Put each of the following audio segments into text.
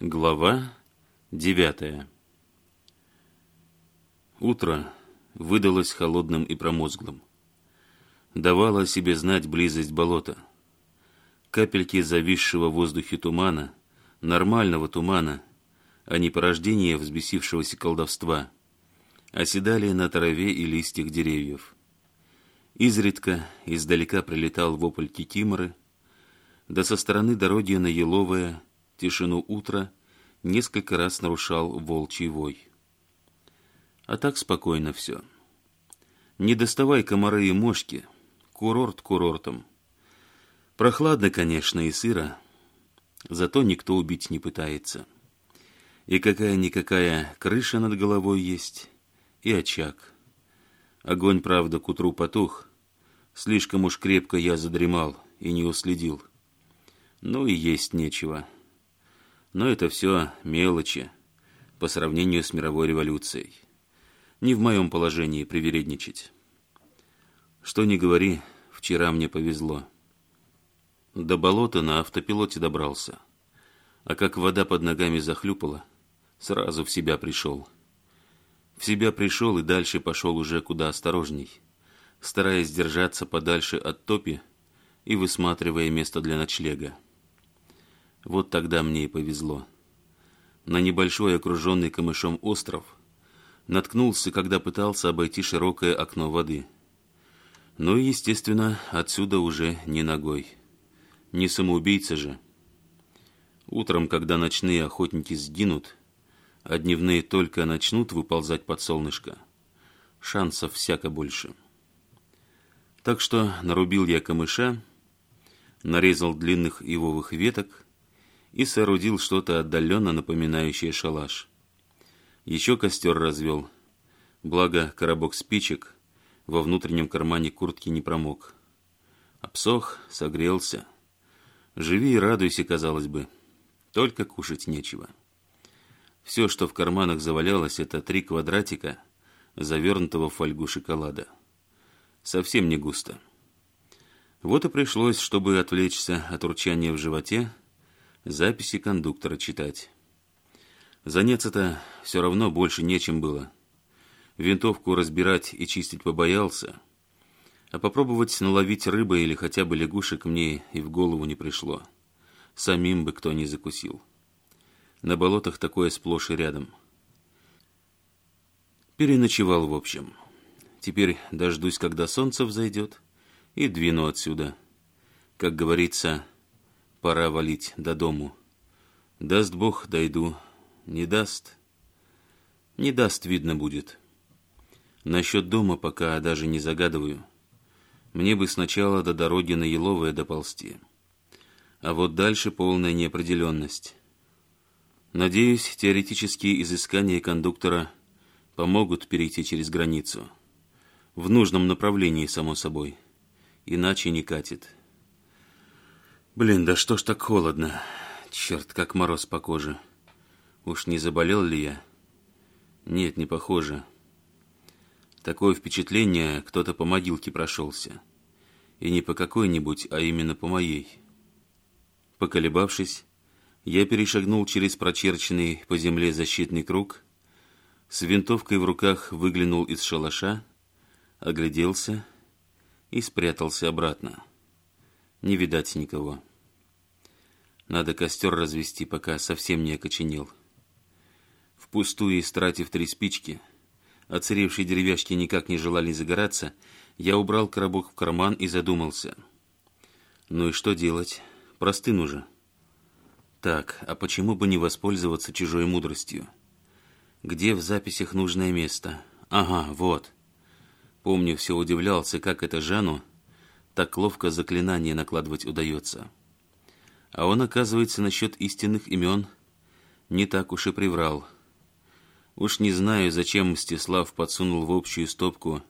Глава девятая. Утро выдалось холодным и промозглым. давало о себе знать близость болота. Капельки зависшего в воздухе тумана, нормального тумана, а не порождение взбесившегося колдовства, оседали на траве и листьях деревьев. Изредка издалека прилетал вопль Кикиморы, да со стороны дороги на Еловое – Тишину утра несколько раз нарушал волчий вой. А так спокойно все. Не доставай комары и мошки, курорт курортом. Прохладно, конечно, и сыро, зато никто убить не пытается. И какая-никакая крыша над головой есть, и очаг. Огонь, правда, к утру потух. Слишком уж крепко я задремал и не уследил. Ну и есть нечего. Но это все мелочи по сравнению с мировой революцией. Не в моем положении привередничать. Что ни говори, вчера мне повезло. До болота на автопилоте добрался. А как вода под ногами захлюпала, сразу в себя пришел. В себя пришел и дальше пошел уже куда осторожней, стараясь держаться подальше от топи и высматривая место для ночлега. Вот тогда мне и повезло. На небольшой окруженный камышом остров наткнулся, когда пытался обойти широкое окно воды. Ну и, естественно, отсюда уже не ногой. Не самоубийца же. Утром, когда ночные охотники сгинут, а дневные только начнут выползать под солнышко, шансов всяко больше. Так что нарубил я камыша, нарезал длинных ивовых веток, и соорудил что-то отдаленно напоминающее шалаш. Еще костер развел. Благо, коробок спичек во внутреннем кармане куртки не промок. Обсох, согрелся. Живи и радуйся, казалось бы. Только кушать нечего. Все, что в карманах завалялось, это три квадратика, завернутого в фольгу шоколада. Совсем не густо. Вот и пришлось, чтобы отвлечься от урчания в животе, записи кондуктора читать. Заняться-то все равно больше нечем было. Винтовку разбирать и чистить побоялся. А попробовать наловить рыбы или хотя бы лягушек мне и в голову не пришло. Самим бы кто не закусил. На болотах такое сплошь и рядом. Переночевал в общем. Теперь дождусь, когда солнце взойдет, и двину отсюда. Как говорится пора валить додому. Даст Бог, дойду. Не даст? Не даст, видно будет. Насчет дома пока даже не загадываю. Мне бы сначала до дороги на Еловое доползти. А вот дальше полная неопределенность. Надеюсь, теоретические изыскания кондуктора помогут перейти через границу. В нужном направлении, само собой. Иначе не катит. Блин, да что ж так холодно? Черт, как мороз по коже. Уж не заболел ли я? Нет, не похоже. Такое впечатление, кто-то по могилке прошелся. И не по какой-нибудь, а именно по моей. Поколебавшись, я перешагнул через прочерченный по земле защитный круг, с винтовкой в руках выглянул из шалаша, огляделся и спрятался обратно. Не видать никого. Надо костер развести, пока совсем не окоченел. Впустую истратив три спички, оцаревшие деревяшки никак не желали загораться, я убрал коробок в карман и задумался. Ну и что делать? Простыну же. Так, а почему бы не воспользоваться чужой мудростью? Где в записях нужное место? Ага, вот. Помню, все удивлялся, как это Жану так ловко заклинание накладывать удается. А он, оказывается, насчет истинных имен не так уж и приврал. Уж не знаю, зачем Мстислав подсунул в общую стопку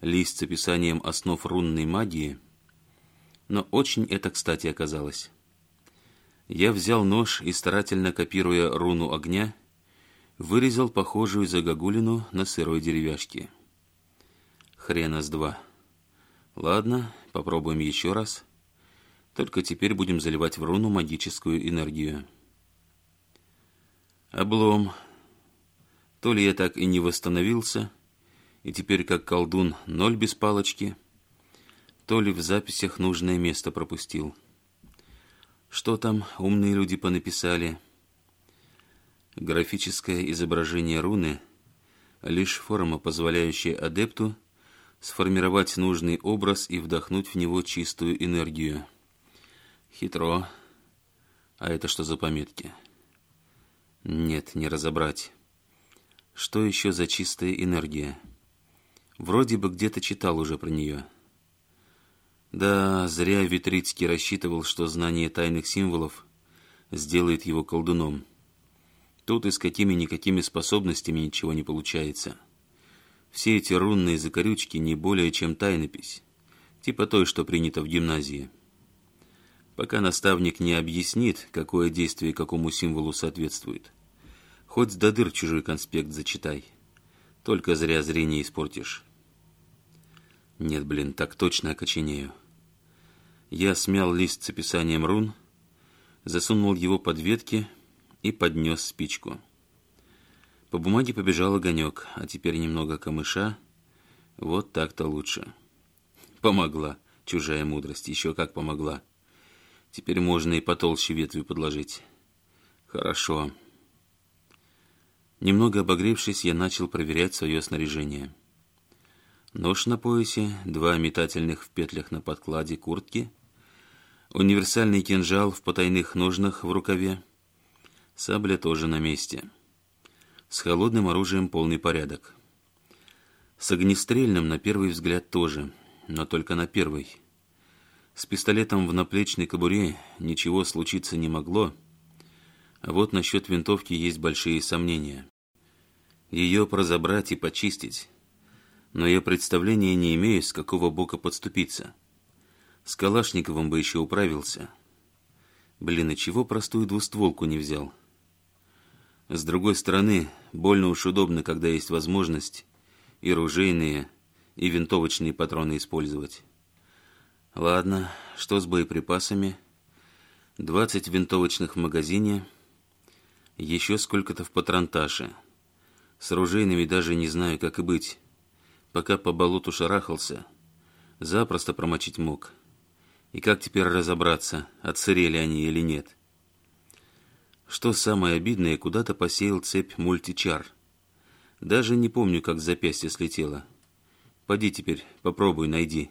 лист с описанием основ рунной магии, но очень это кстати оказалось. Я взял нож и, старательно копируя руну огня, вырезал похожую загогулину на сырой деревяшке. Хрена с два. Ладно, попробуем еще раз. Только теперь будем заливать в руну магическую энергию. Облом. То ли я так и не восстановился, и теперь как колдун ноль без палочки, то ли в записях нужное место пропустил. Что там умные люди понаписали? Графическое изображение руны — лишь форма, позволяющая адепту сформировать нужный образ и вдохнуть в него чистую энергию. Хитро. А это что за пометки? Нет, не разобрать. Что еще за чистая энергия? Вроде бы где-то читал уже про нее. Да, зря Витрицкий рассчитывал, что знание тайных символов сделает его колдуном. Тут и с какими-никакими способностями ничего не получается. Все эти рунные закорючки не более чем тайнопись, типа той, что принято в гимназии пока наставник не объяснит, какое действие какому символу соответствует. Хоть до дыр чужой конспект зачитай. Только зря зрение испортишь. Нет, блин, так точно окоченею. Я смял лист с описанием рун, засунул его под ветки и поднес спичку. По бумаге побежал огонек, а теперь немного камыша. Вот так-то лучше. Помогла чужая мудрость, еще как помогла. Теперь можно и потолще ветви подложить. Хорошо. Немного обогревшись, я начал проверять свое снаряжение. Нож на поясе, два метательных в петлях на подкладе куртки, универсальный кинжал в потайных ножнах в рукаве, сабля тоже на месте. С холодным оружием полный порядок. С огнестрельным на первый взгляд тоже, но только на первый. С пистолетом в наплечной кобуре ничего случиться не могло, а вот насчет винтовки есть большие сомнения. Ее прозабрать и почистить, но я представления не имею, с какого бока подступиться. С Калашниковым бы еще управился. Блин, и чего простую двустволку не взял? С другой стороны, больно уж удобно, когда есть возможность и ружейные, и винтовочные патроны использовать. Ладно, что с боеприпасами? 20 винтовочных в магазине, еще сколько-то в патронташе. С ружейными даже не знаю, как и быть. Пока по болоту шарахался, запросто промочить мог. И как теперь разобраться, отсырели они или нет? Что самое обидное, куда-то посеял цепь мультичар. Даже не помню, как с запястья слетело. Поди теперь, попробуй, найди.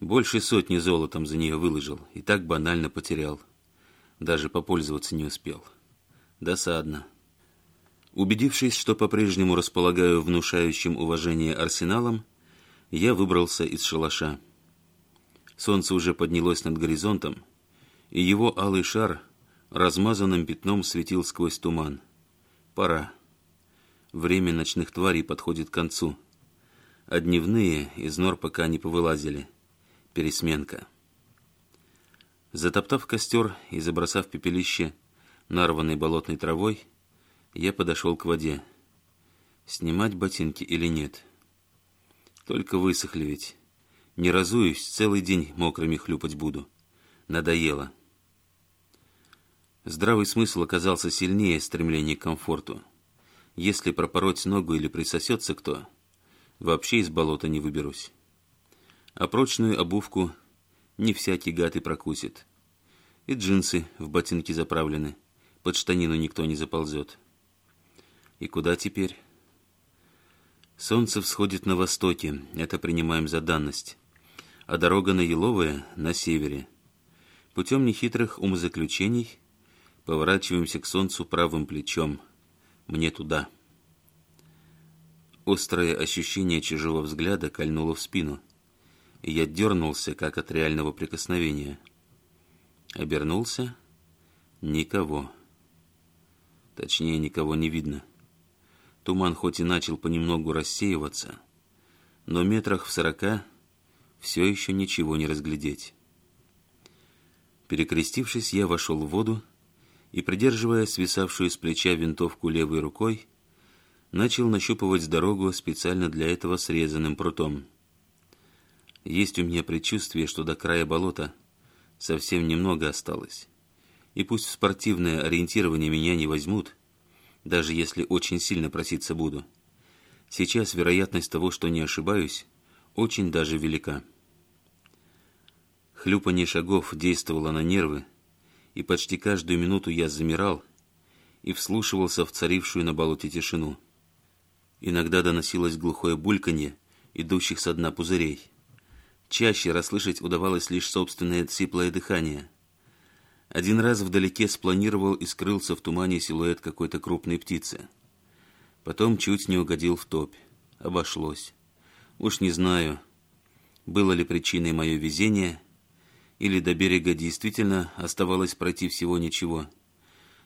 Больше сотни золотом за нее выложил и так банально потерял. Даже попользоваться не успел. Досадно. Убедившись, что по-прежнему располагаю внушающим уважение арсеналом, я выбрался из шалаша. Солнце уже поднялось над горизонтом, и его алый шар размазанным пятном светил сквозь туман. Пора. Время ночных тварей подходит к концу, а дневные из нор пока не повылазили — Пересменка. Затоптав костер и забросав пепелище нарванной болотной травой, я подошел к воде. Снимать ботинки или нет? Только высохли ведь. Не разуюсь, целый день мокрыми хлюпать буду. Надоело. Здравый смысл оказался сильнее стремления к комфорту. Если пропороть ногу или присосется кто, вообще из болота не выберусь а прочную обувку не всякий гад и прокусит. И джинсы в ботинки заправлены, под штанину никто не заползет. И куда теперь? Солнце всходит на востоке, это принимаем за данность, а дорога на Еловое на севере. Путем нехитрых умозаключений поворачиваемся к солнцу правым плечом, мне туда. Острое ощущение чужого взгляда кольнуло в спину – и я дернулся, как от реального прикосновения. Обернулся — никого. Точнее, никого не видно. Туман хоть и начал понемногу рассеиваться, но метрах в сорока все еще ничего не разглядеть. Перекрестившись, я вошел в воду и, придерживая свисавшую с плеча винтовку левой рукой, начал нащупывать дорогу специально для этого срезанным прутом. Есть у меня предчувствие, что до края болота совсем немного осталось. И пусть в спортивное ориентирование меня не возьмут, даже если очень сильно проситься буду. Сейчас вероятность того, что не ошибаюсь, очень даже велика. Хлюпанье шагов действовало на нервы, и почти каждую минуту я замирал и вслушивался в царившую на болоте тишину. Иногда доносилось глухое бульканье идущих со дна пузырей. Чаще расслышать удавалось лишь собственное сиплое дыхание. Один раз вдалеке спланировал и скрылся в тумане силуэт какой-то крупной птицы. Потом чуть не угодил в топь. Обошлось. Уж не знаю, было ли причиной мое везение, или до берега действительно оставалось пройти всего ничего.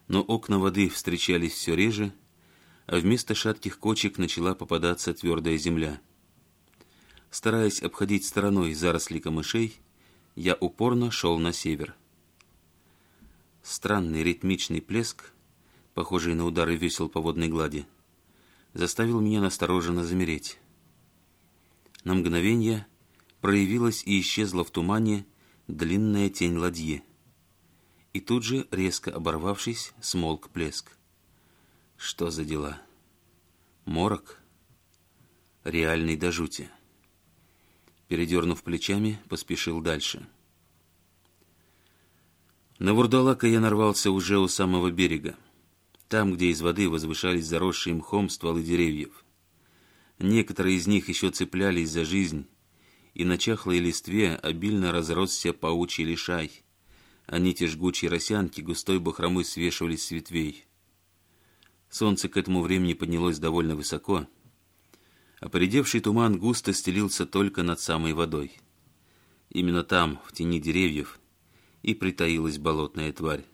Но окна воды встречались все реже, а вместо шатких кочек начала попадаться твердая земля. Стараясь обходить стороной заросли камышей, я упорно шел на север. Странный ритмичный плеск, похожий на удары весел по водной глади, заставил меня настороженно замереть. На мгновение проявилась и исчезла в тумане длинная тень ладьи. И тут же, резко оборвавшись, смолк плеск. Что за дела? Морок? Реальный до жути передернув плечами, поспешил дальше. На вурдалака я нарвался уже у самого берега, там, где из воды возвышались заросшие мхом стволы деревьев. Некоторые из них еще цеплялись за жизнь, и на чахлой листве обильно разросся паучий лишай, а нити жгучей росянки густой бахромой свешивались с ветвей. Солнце к этому времени поднялось довольно высоко — Опоредевший туман густо стелился только над самой водой. Именно там, в тени деревьев, и притаилась болотная тварь.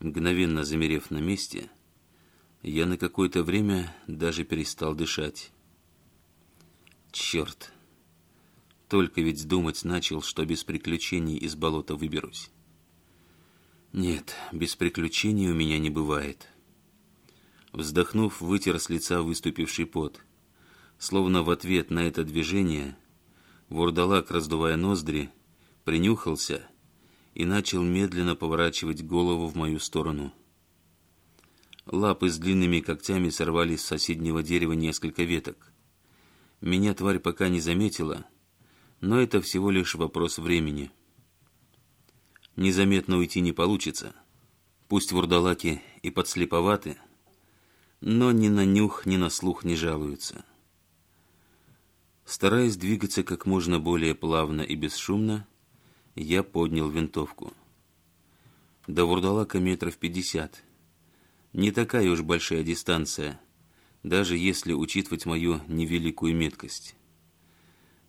Мгновенно замерев на месте, я на какое-то время даже перестал дышать. Черт! Только ведь думать начал, что без приключений из болота выберусь. Нет, без приключений у меня не бывает. Вздохнув, вытер с лица выступивший пот — Словно в ответ на это движение, вурдалак, раздувая ноздри, принюхался и начал медленно поворачивать голову в мою сторону. Лапы с длинными когтями сорвали с соседнего дерева несколько веток. Меня тварь пока не заметила, но это всего лишь вопрос времени. Незаметно уйти не получится. Пусть вурдалаки и подслеповаты, но ни на нюх, ни на слух не жалуются. Стараясь двигаться как можно более плавно и бесшумно, я поднял винтовку. До вурдалака метров пятьдесят. Не такая уж большая дистанция, даже если учитывать мою невеликую меткость.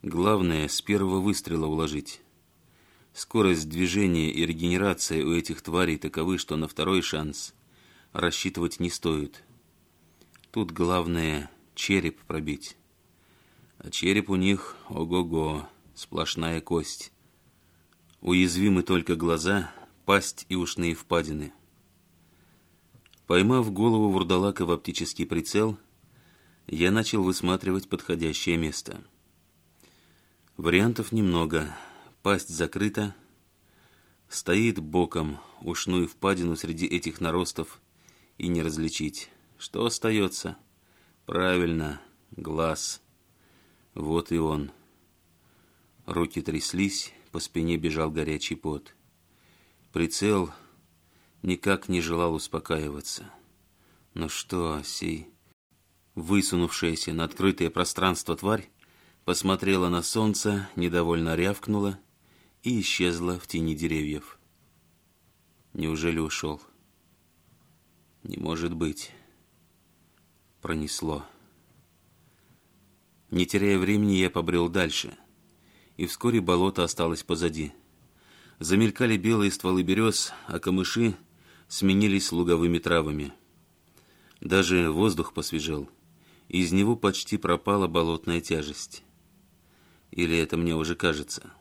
Главное, с первого выстрела уложить. Скорость движения и регенерация у этих тварей таковы, что на второй шанс рассчитывать не стоит. Тут главное череп пробить а череп у них — ого-го, сплошная кость. Уязвимы только глаза, пасть и ушные впадины. Поймав голову вурдалака в оптический прицел, я начал высматривать подходящее место. Вариантов немного. Пасть закрыта, стоит боком, ушную впадину среди этих наростов и не различить. Что остается? Правильно, глаз — вот и он. Руки тряслись, по спине бежал горячий пот. Прицел никак не желал успокаиваться. Но что, сей высунувшаяся на открытое пространство тварь посмотрела на солнце, недовольно рявкнула и исчезла в тени деревьев. Неужели ушел? Не может быть. Пронесло. Не теряя времени, я побрел дальше. И вскоре болото осталось позади. Замелькали белые стволы берез, а камыши сменились луговыми травами. Даже воздух посвежел. Из него почти пропала болотная тяжесть. Или это мне уже кажется.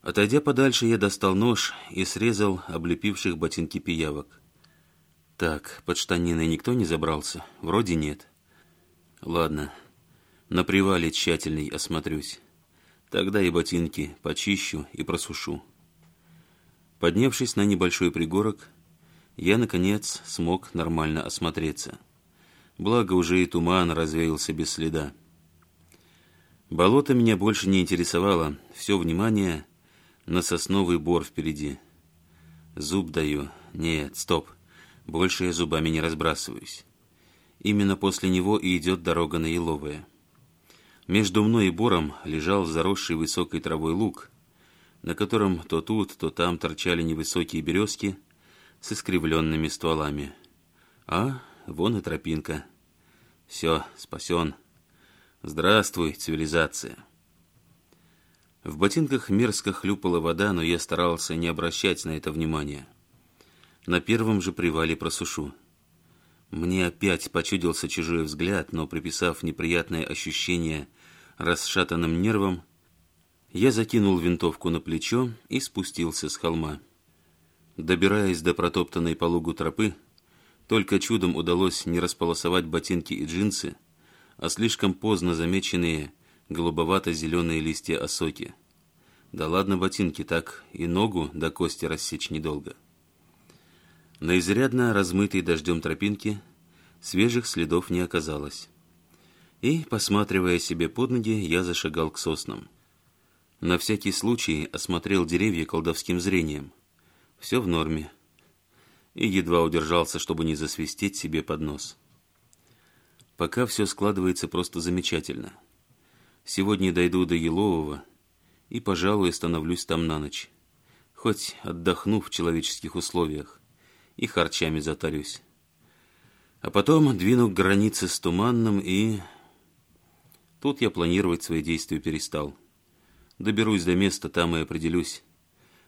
Отойдя подальше, я достал нож и срезал облепивших ботинки пиявок. Так, под штанины никто не забрался? Вроде нет. Ладно, на привале тщательней осмотрюсь. Тогда и ботинки почищу и просушу. Поднявшись на небольшой пригорок, я, наконец, смог нормально осмотреться. Благо, уже и туман развеялся без следа. Болото меня больше не интересовало. Все внимание на сосновый бор впереди. Зуб даю. Нет, стоп. Больше я зубами не разбрасываюсь. Именно после него и идет дорога на Еловое. Между мной и бором лежал заросший высокой травой луг, на котором то тут, то там торчали невысокие березки с искривленными стволами. А вон и тропинка. Все, спасен. Здравствуй, цивилизация. В ботинках мерзко хлюпала вода, но я старался не обращать на это внимания. На первом же привале просушу. Мне опять почудился чужой взгляд, но, приписав неприятное ощущение расшатанным нервом, я закинул винтовку на плечо и спустился с холма. Добираясь до протоптанной по лугу тропы, только чудом удалось не располосовать ботинки и джинсы, а слишком поздно замеченные голубовато-зеленые листья осоки. Да ладно ботинки, так и ногу до кости рассечь недолго. На изрядно размытой дождем тропинке свежих следов не оказалось и, посматривая себе под ноги, я зашагал к соснам. На всякий случай осмотрел деревья колдовским зрением. Все в норме. И едва удержался, чтобы не засвистеть себе под нос. Пока все складывается просто замечательно. Сегодня дойду до Елового и, пожалуй, остановлюсь там на ночь. Хоть отдохну в человеческих условиях и харчами затарюсь. А потом двину к границе с Туманным и... Тут я планировать свои действия перестал. Доберусь до места, там и определюсь.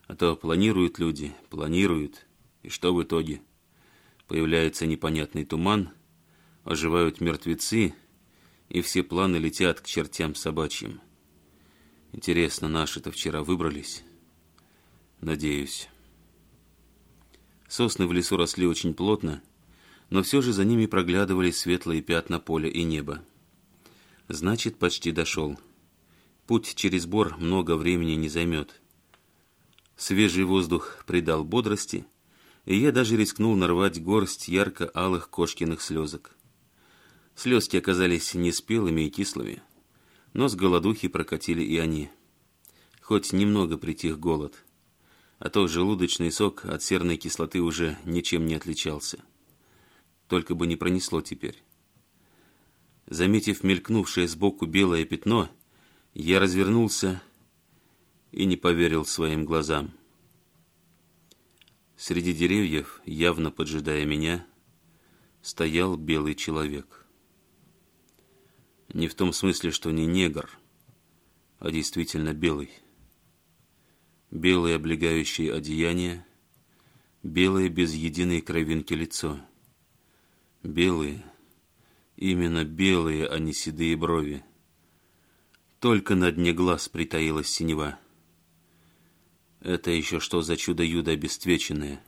А то планируют люди, планируют. И что в итоге? Появляется непонятный туман, оживают мертвецы, и все планы летят к чертям собачьим. Интересно, наши-то вчера выбрались? Надеюсь. Сосны в лесу росли очень плотно, но все же за ними проглядывали светлые пятна поля и неба. Значит, почти дошел. Путь через бор много времени не займет. Свежий воздух придал бодрости, и я даже рискнул нарвать горсть ярко-алых кошкиных слезок. Слезки оказались неспелыми и кислыми, но с голодухи прокатили и они. Хоть немного притих голод, а то желудочный сок от серной кислоты уже ничем не отличался. Только бы не пронесло теперь. Заметив мелькнувшее сбоку белое пятно, я развернулся и не поверил своим глазам. Среди деревьев, явно поджидая меня, стоял белый человек. Не в том смысле, что не негр, а действительно белый. Белое облегающее одеяние, белое без единой кровинки лицо, белые – Именно белые, а не седые брови. Только на дне глаз притаилась синева. Это еще что за чудо-юдо обесцвеченное?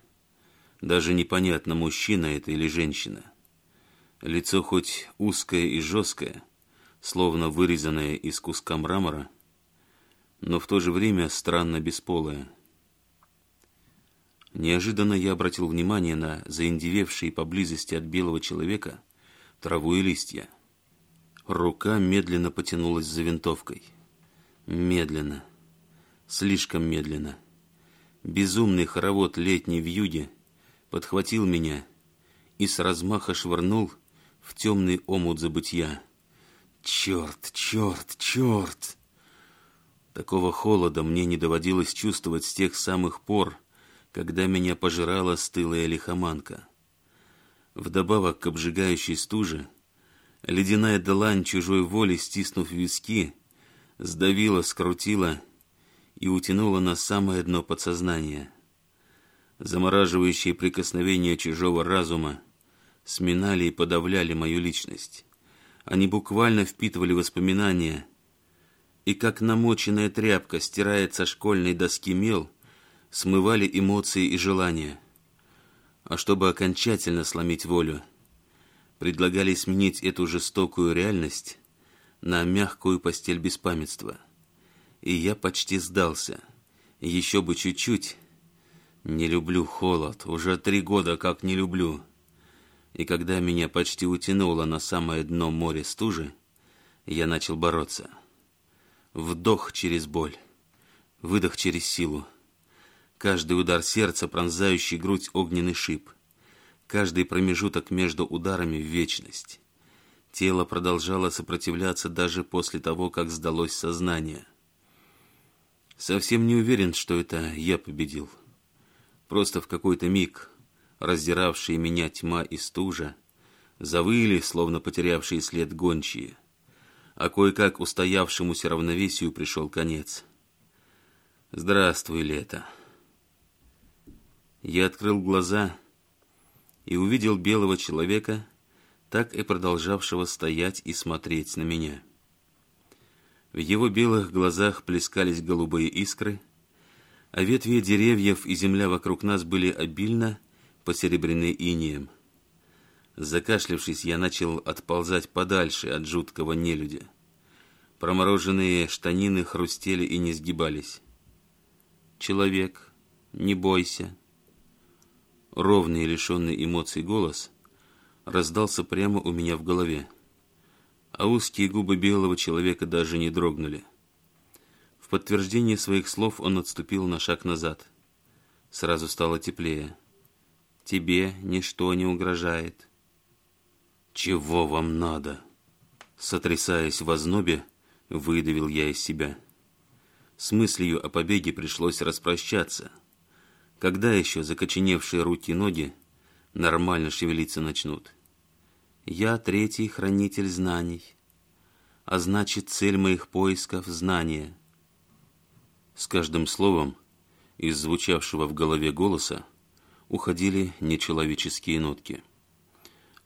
Даже непонятно, мужчина это или женщина. Лицо хоть узкое и жесткое, словно вырезанное из куска мрамора, но в то же время странно бесполое. Неожиданно я обратил внимание на заиндевевшие поблизости от белого человека – траву и листья. Рука медленно потянулась за винтовкой. Медленно. Слишком медленно. Безумный хоровод летней вьюги подхватил меня и с размаха швырнул в темный омут забытья. Черт, черт, черт! Такого холода мне не доводилось чувствовать с тех самых пор, когда меня пожирала стылая лихоманка. Вдобавок к обжигающей стуже, ледяная долань чужой воли, стиснув виски, сдавила, скрутила и утянула на самое дно подсознания. Замораживающие прикосновения чужого разума сминали и подавляли мою личность. Они буквально впитывали воспоминания, и как намоченная тряпка стирает со школьной доски мел, смывали эмоции и желания – а чтобы окончательно сломить волю, предлагали сменить эту жестокую реальность на мягкую постель беспамятства. И я почти сдался. Еще бы чуть-чуть. Не люблю холод, уже три года как не люблю. И когда меня почти утянуло на самое дно моря стужи, я начал бороться. Вдох через боль, выдох через силу каждый удар сердца, пронзающий грудь огненный шип, каждый промежуток между ударами в вечность. Тело продолжало сопротивляться даже после того, как сдалось сознание. Совсем не уверен, что это я победил. Просто в какой-то миг, раздиравшие меня тьма и стужа, завыли, словно потерявшие след гончие, а кое-как устоявшемуся равновесию пришел конец. «Здравствуй, лето!» Я открыл глаза и увидел белого человека, так и продолжавшего стоять и смотреть на меня. В его белых глазах плескались голубые искры, а ветви деревьев и земля вокруг нас были обильно посеребрены инеем. Закашлявшись, я начал отползать подальше от жуткого нелюдя. Промороженные штанины хрустели и не сгибались. «Человек, не бойся», ровный, и лишенный эмоций голос раздался прямо у меня в голове, а узкие губы белого человека даже не дрогнули. В подтверждение своих слов он отступил на шаг назад. Сразу стало теплее. «Тебе ничто не угрожает». «Чего вам надо?» Сотрясаясь в ознобе, выдавил я из себя. С мыслью о побеге пришлось распрощаться — когда еще закоченевшие руки и ноги нормально шевелиться начнут? Я третий хранитель знаний, а значит цель моих поисков — знания. С каждым словом из звучавшего в голове голоса уходили нечеловеческие нотки.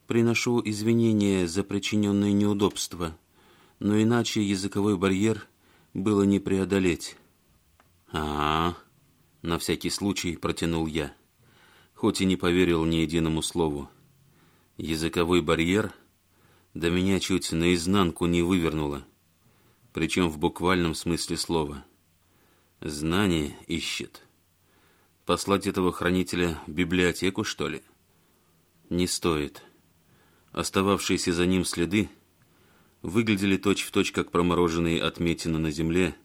«Приношу извинения за причиненные неудобства, но иначе языковой барьер было не преодолеть». «А-а-а!» На всякий случай протянул я, хоть и не поверил ни единому слову. Языковой барьер до меня чуть наизнанку не вывернуло, причем в буквальном смысле слова. Знание ищет. Послать этого хранителя в библиотеку, что ли? Не стоит. Остававшиеся за ним следы выглядели точь-в-точь, точь, как промороженные отметины на земле,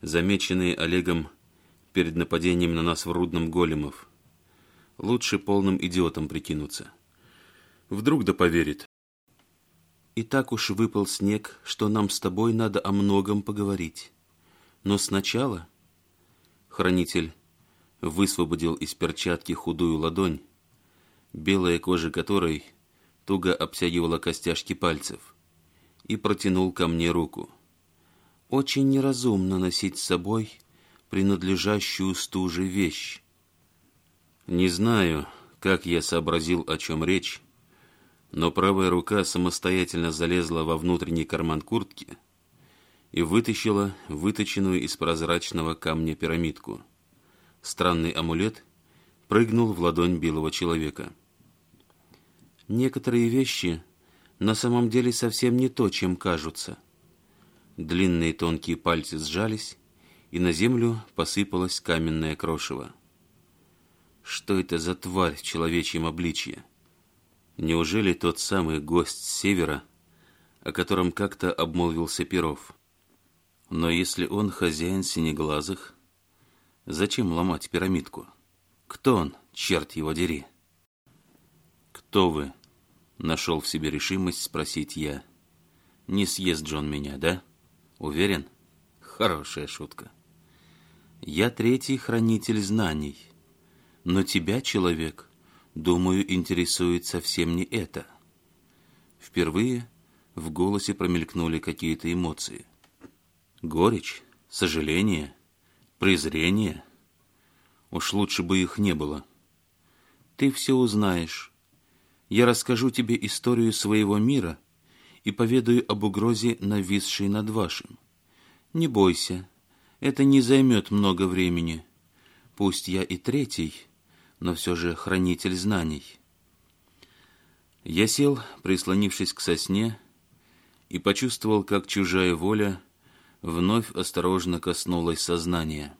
замеченные Олегом перед нападением на нас в Рудном Големов. Лучше полным идиотом прикинуться. Вдруг да поверит. И так уж выпал снег, что нам с тобой надо о многом поговорить. Но сначала... Хранитель высвободил из перчатки худую ладонь, белая кожа которой туго обтягивала костяшки пальцев, и протянул ко мне руку. «Очень неразумно носить с собой принадлежащую стуже вещь. Не знаю, как я сообразил, о чем речь, но правая рука самостоятельно залезла во внутренний карман куртки и вытащила выточенную из прозрачного камня пирамидку. Странный амулет прыгнул в ладонь белого человека. Некоторые вещи на самом деле совсем не то, чем кажутся. Длинные тонкие пальцы сжались, и на землю посыпалось каменное крошево. Что это за тварь в человечьем обличье? Неужели тот самый гость с севера, о котором как-то обмолвился Перов? Но если он хозяин синеглазых, зачем ломать пирамидку? Кто он, черт его дери? «Кто вы?» — нашел в себе решимость спросить я. «Не съест Джон меня, да? Уверен?» Хорошая шутка. Я третий хранитель знаний, но тебя, человек, думаю, интересует совсем не это. Впервые в голосе промелькнули какие-то эмоции. Горечь, сожаление, презрение. Уж лучше бы их не было. Ты все узнаешь. Я расскажу тебе историю своего мира и поведаю об угрозе, нависшей над вашим. Не бойся, это не займет много времени. Пусть я и третий, но все же хранитель знаний. Я сел, прислонившись к сосне, и почувствовал, как чужая воля вновь осторожно коснулась сознания.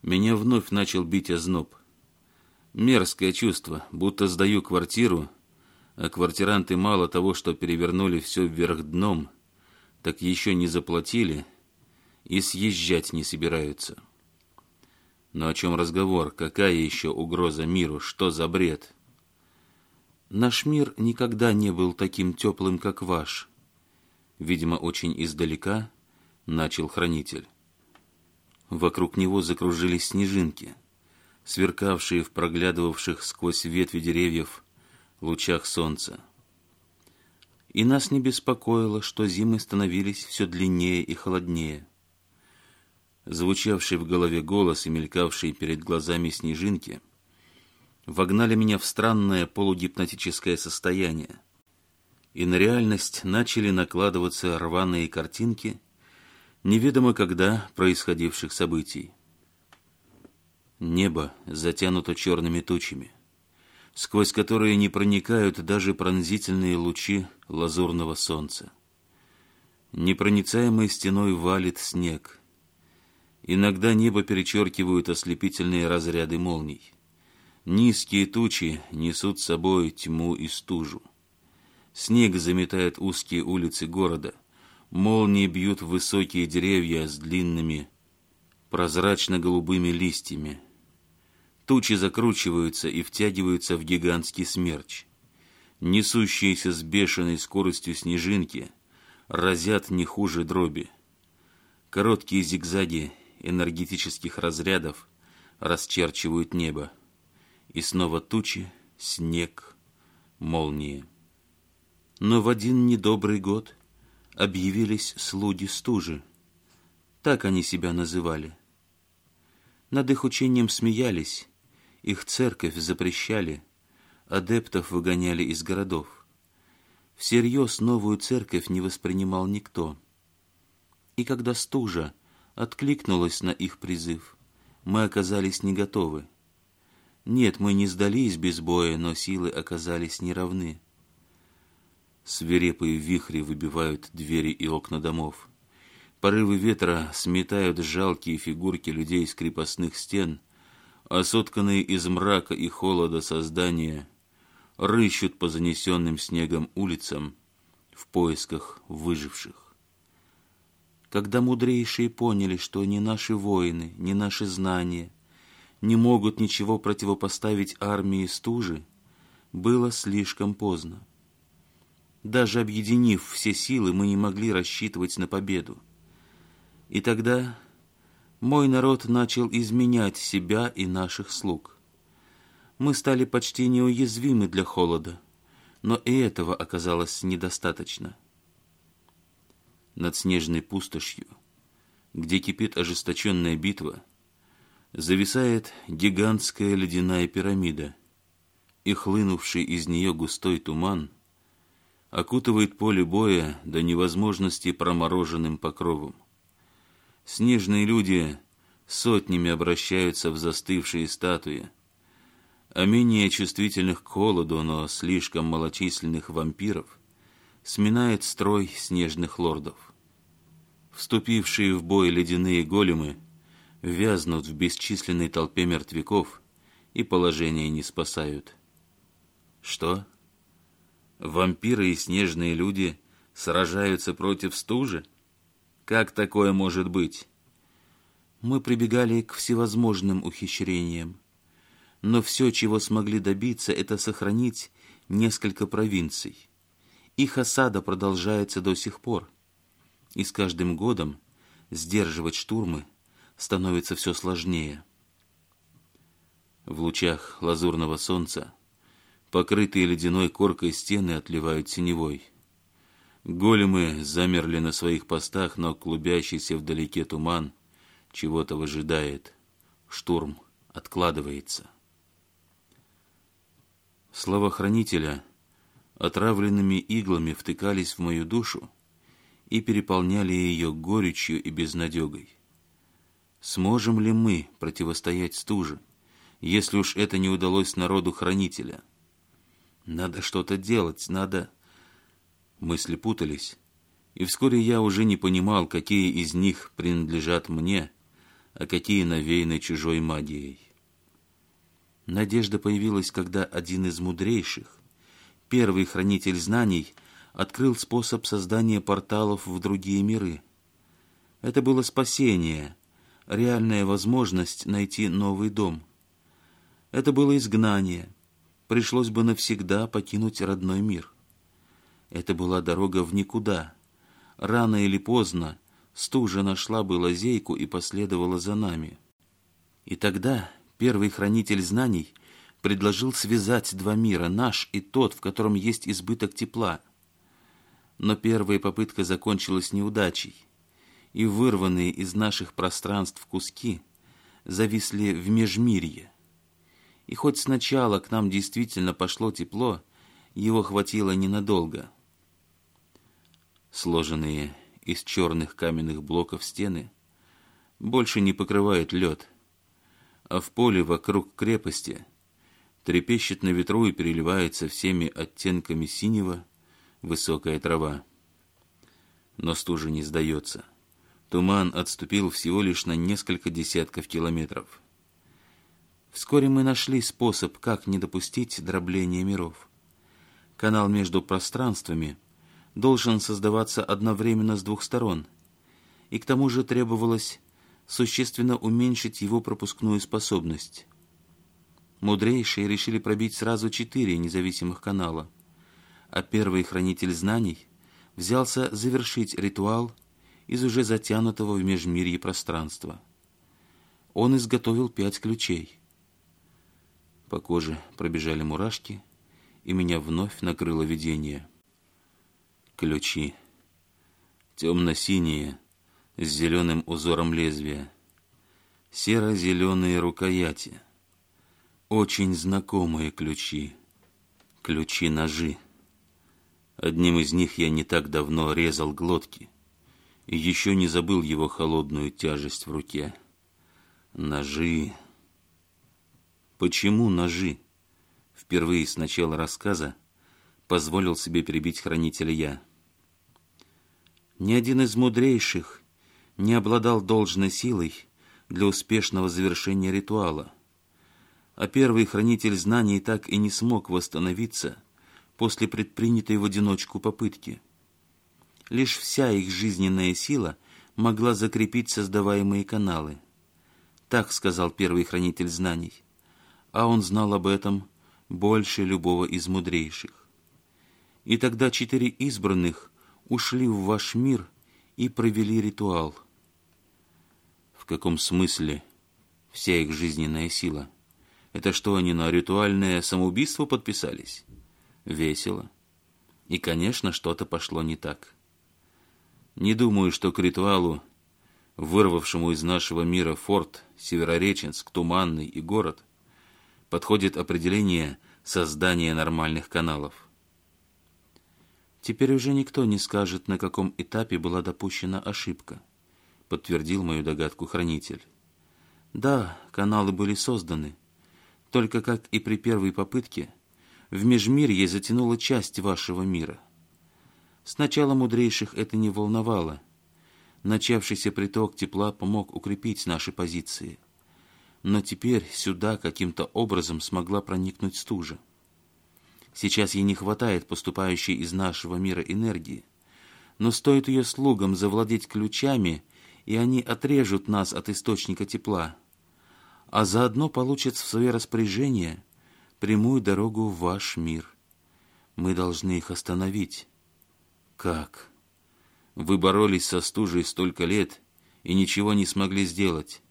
Меня вновь начал бить озноб. Мерзкое чувство, будто сдаю квартиру, а квартиранты мало того, что перевернули все вверх дном, так еще не заплатили — и съезжать не собираются. Но о чем разговор? Какая еще угроза миру? Что за бред? Наш мир никогда не был таким теплым, как ваш. Видимо, очень издалека начал хранитель. Вокруг него закружились снежинки, сверкавшие в проглядывавших сквозь ветви деревьев лучах солнца. И нас не беспокоило, что зимы становились все длиннее и холоднее – звучавший в голове голос и мелькавшие перед глазами снежинки, вогнали меня в странное полугипнотическое состояние. И на реальность начали накладываться рваные картинки, неведомо когда происходивших событий. Небо затянуто черными тучами, сквозь которые не проникают даже пронзительные лучи лазурного солнца. Непроницаемой стеной валит снег — Иногда небо перечеркивают ослепительные разряды молний. Низкие тучи несут с собой тьму и стужу. Снег заметает узкие улицы города. Молнии бьют в высокие деревья с длинными прозрачно-голубыми листьями. Тучи закручиваются и втягиваются в гигантский смерч. Несущиеся с бешеной скоростью снежинки разят не хуже дроби. Короткие зигзаги энергетических разрядов расчерчивают небо. И снова тучи, снег, молнии. Но в один недобрый год объявились слуги стужи. Так они себя называли. Над их учением смеялись, их церковь запрещали, адептов выгоняли из городов. Всерьез новую церковь не воспринимал никто. И когда стужа, откликнулась на их призыв. Мы оказались не готовы. Нет, мы не сдались без боя, но силы оказались неравны. Свирепые вихри выбивают двери и окна домов. Порывы ветра сметают жалкие фигурки людей с крепостных стен, а сотканные из мрака и холода создания рыщут по занесенным снегом улицам в поисках выживших когда мудрейшие поняли, что ни наши воины, ни наши знания не могут ничего противопоставить армии стужи, было слишком поздно. Даже объединив все силы, мы не могли рассчитывать на победу. И тогда мой народ начал изменять себя и наших слуг. Мы стали почти неуязвимы для холода, но и этого оказалось недостаточно над снежной пустошью, где кипит ожесточенная битва, зависает гигантская ледяная пирамида, и хлынувший из нее густой туман окутывает поле боя до невозможности промороженным покровом. Снежные люди сотнями обращаются в застывшие статуи, а менее чувствительных к холоду, но слишком малочисленных вампиров – сминает строй снежных лордов. Вступившие в бой ледяные големы вязнут в бесчисленной толпе мертвяков и положение не спасают. Что? Вампиры и снежные люди сражаются против стужи? Как такое может быть? Мы прибегали к всевозможным ухищрениям. Но все, чего смогли добиться, это сохранить несколько провинций их осада продолжается до сих пор. И с каждым годом сдерживать штурмы становится все сложнее. В лучах лазурного солнца покрытые ледяной коркой стены отливают синевой. Големы замерли на своих постах, но клубящийся вдалеке туман чего-то выжидает. Штурм откладывается. Слово хранителя — отравленными иглами втыкались в мою душу и переполняли ее горечью и безнадегой. Сможем ли мы противостоять стуже, если уж это не удалось народу хранителя? Надо что-то делать, надо... Мысли путались, и вскоре я уже не понимал, какие из них принадлежат мне, а какие навеяны чужой магией. Надежда появилась, когда один из мудрейших, первый хранитель знаний, открыл способ создания порталов в другие миры. Это было спасение, реальная возможность найти новый дом. Это было изгнание, пришлось бы навсегда покинуть родной мир. Это была дорога в никуда. Рано или поздно стужа нашла бы лазейку и последовала за нами. И тогда первый хранитель знаний предложил связать два мира, наш и тот, в котором есть избыток тепла. Но первая попытка закончилась неудачей, и вырванные из наших пространств куски зависли в межмирье. И хоть сначала к нам действительно пошло тепло, его хватило ненадолго. Сложенные из черных каменных блоков стены больше не покрывают лед, а в поле вокруг крепости – Трепещет на ветру и переливается всеми оттенками синего высокая трава. Но стужа не сдается. Туман отступил всего лишь на несколько десятков километров. Вскоре мы нашли способ, как не допустить дробления миров. Канал между пространствами должен создаваться одновременно с двух сторон, и к тому же требовалось существенно уменьшить его пропускную способность мудрейшие решили пробить сразу четыре независимых канала, а первый хранитель знаний взялся завершить ритуал из уже затянутого в межмирье пространства. Он изготовил пять ключей. По коже пробежали мурашки, и меня вновь накрыло видение. Ключи. Темно-синие, с зеленым узором лезвия. Серо-зеленые рукояти — очень знакомые ключи. Ключи-ножи. Одним из них я не так давно резал глотки. И еще не забыл его холодную тяжесть в руке. Ножи. Почему ножи? Впервые с начала рассказа позволил себе перебить хранителя я. Ни один из мудрейших не обладал должной силой для успешного завершения ритуала — а первый хранитель знаний так и не смог восстановиться после предпринятой в одиночку попытки. Лишь вся их жизненная сила могла закрепить создаваемые каналы. Так сказал первый хранитель знаний, а он знал об этом больше любого из мудрейших. И тогда четыре избранных ушли в ваш мир и провели ритуал. В каком смысле вся их жизненная сила – это что, они на ритуальное самоубийство подписались? Весело. И, конечно, что-то пошло не так. Не думаю, что к ритуалу, вырвавшему из нашего мира форт, Северореченск, Туманный и город, подходит определение создания нормальных каналов. Теперь уже никто не скажет, на каком этапе была допущена ошибка, подтвердил мою догадку хранитель. Да, каналы были созданы, только, как и при первой попытке, в Межмирье затянула часть вашего мира. Сначала мудрейших это не волновало. Начавшийся приток тепла помог укрепить наши позиции. Но теперь сюда каким-то образом смогла проникнуть стужа. Сейчас ей не хватает поступающей из нашего мира энергии. Но стоит ее слугам завладеть ключами, и они отрежут нас от источника тепла – а заодно получит в свое распоряжение прямую дорогу в ваш мир. Мы должны их остановить. Как? Вы боролись со стужей столько лет и ничего не смогли сделать.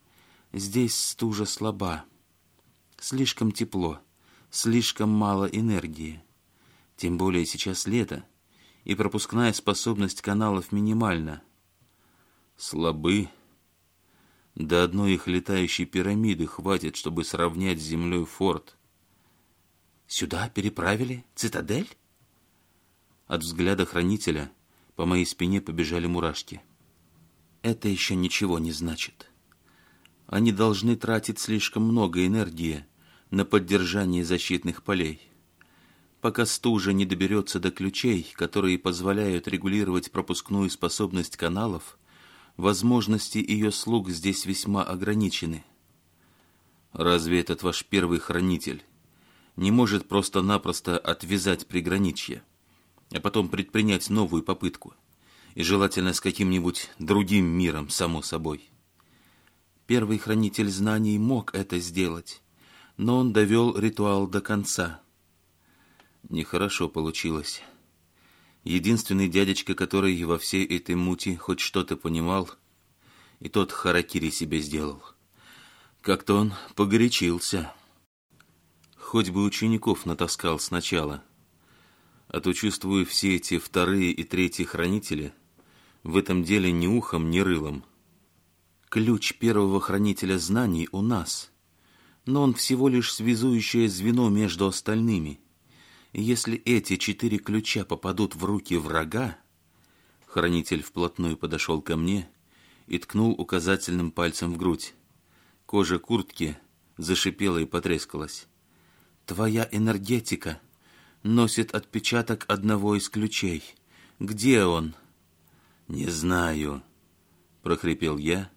Здесь стужа слаба. Слишком тепло, слишком мало энергии. Тем более сейчас лето, и пропускная способность каналов минимальна. Слабы до одной их летающей пирамиды хватит, чтобы сравнять с землей форт. «Сюда переправили? Цитадель?» От взгляда хранителя по моей спине побежали мурашки. «Это еще ничего не значит. Они должны тратить слишком много энергии на поддержание защитных полей. Пока стужа не доберется до ключей, которые позволяют регулировать пропускную способность каналов, возможности ее слуг здесь весьма ограничены. Разве этот ваш первый хранитель не может просто-напросто отвязать приграничье, а потом предпринять новую попытку, и желательно с каким-нибудь другим миром, само собой? Первый хранитель знаний мог это сделать, но он довел ритуал до конца. Нехорошо получилось. Единственный дядечка, который во всей этой мути хоть что-то понимал, и тот харакири себе сделал. Как-то он погорячился. Хоть бы учеников натаскал сначала. А то, чувствую, все эти вторые и третьи хранители в этом деле ни ухом, ни рылом. Ключ первого хранителя знаний у нас, но он всего лишь связующее звено между остальными — если эти четыре ключа попадут в руки врага, хранитель вплотную подошел ко мне и ткнул указательным пальцем в грудь. Кожа куртки зашипела и потрескалась. «Твоя энергетика носит отпечаток одного из ключей. Где он?» «Не знаю», — прохрипел я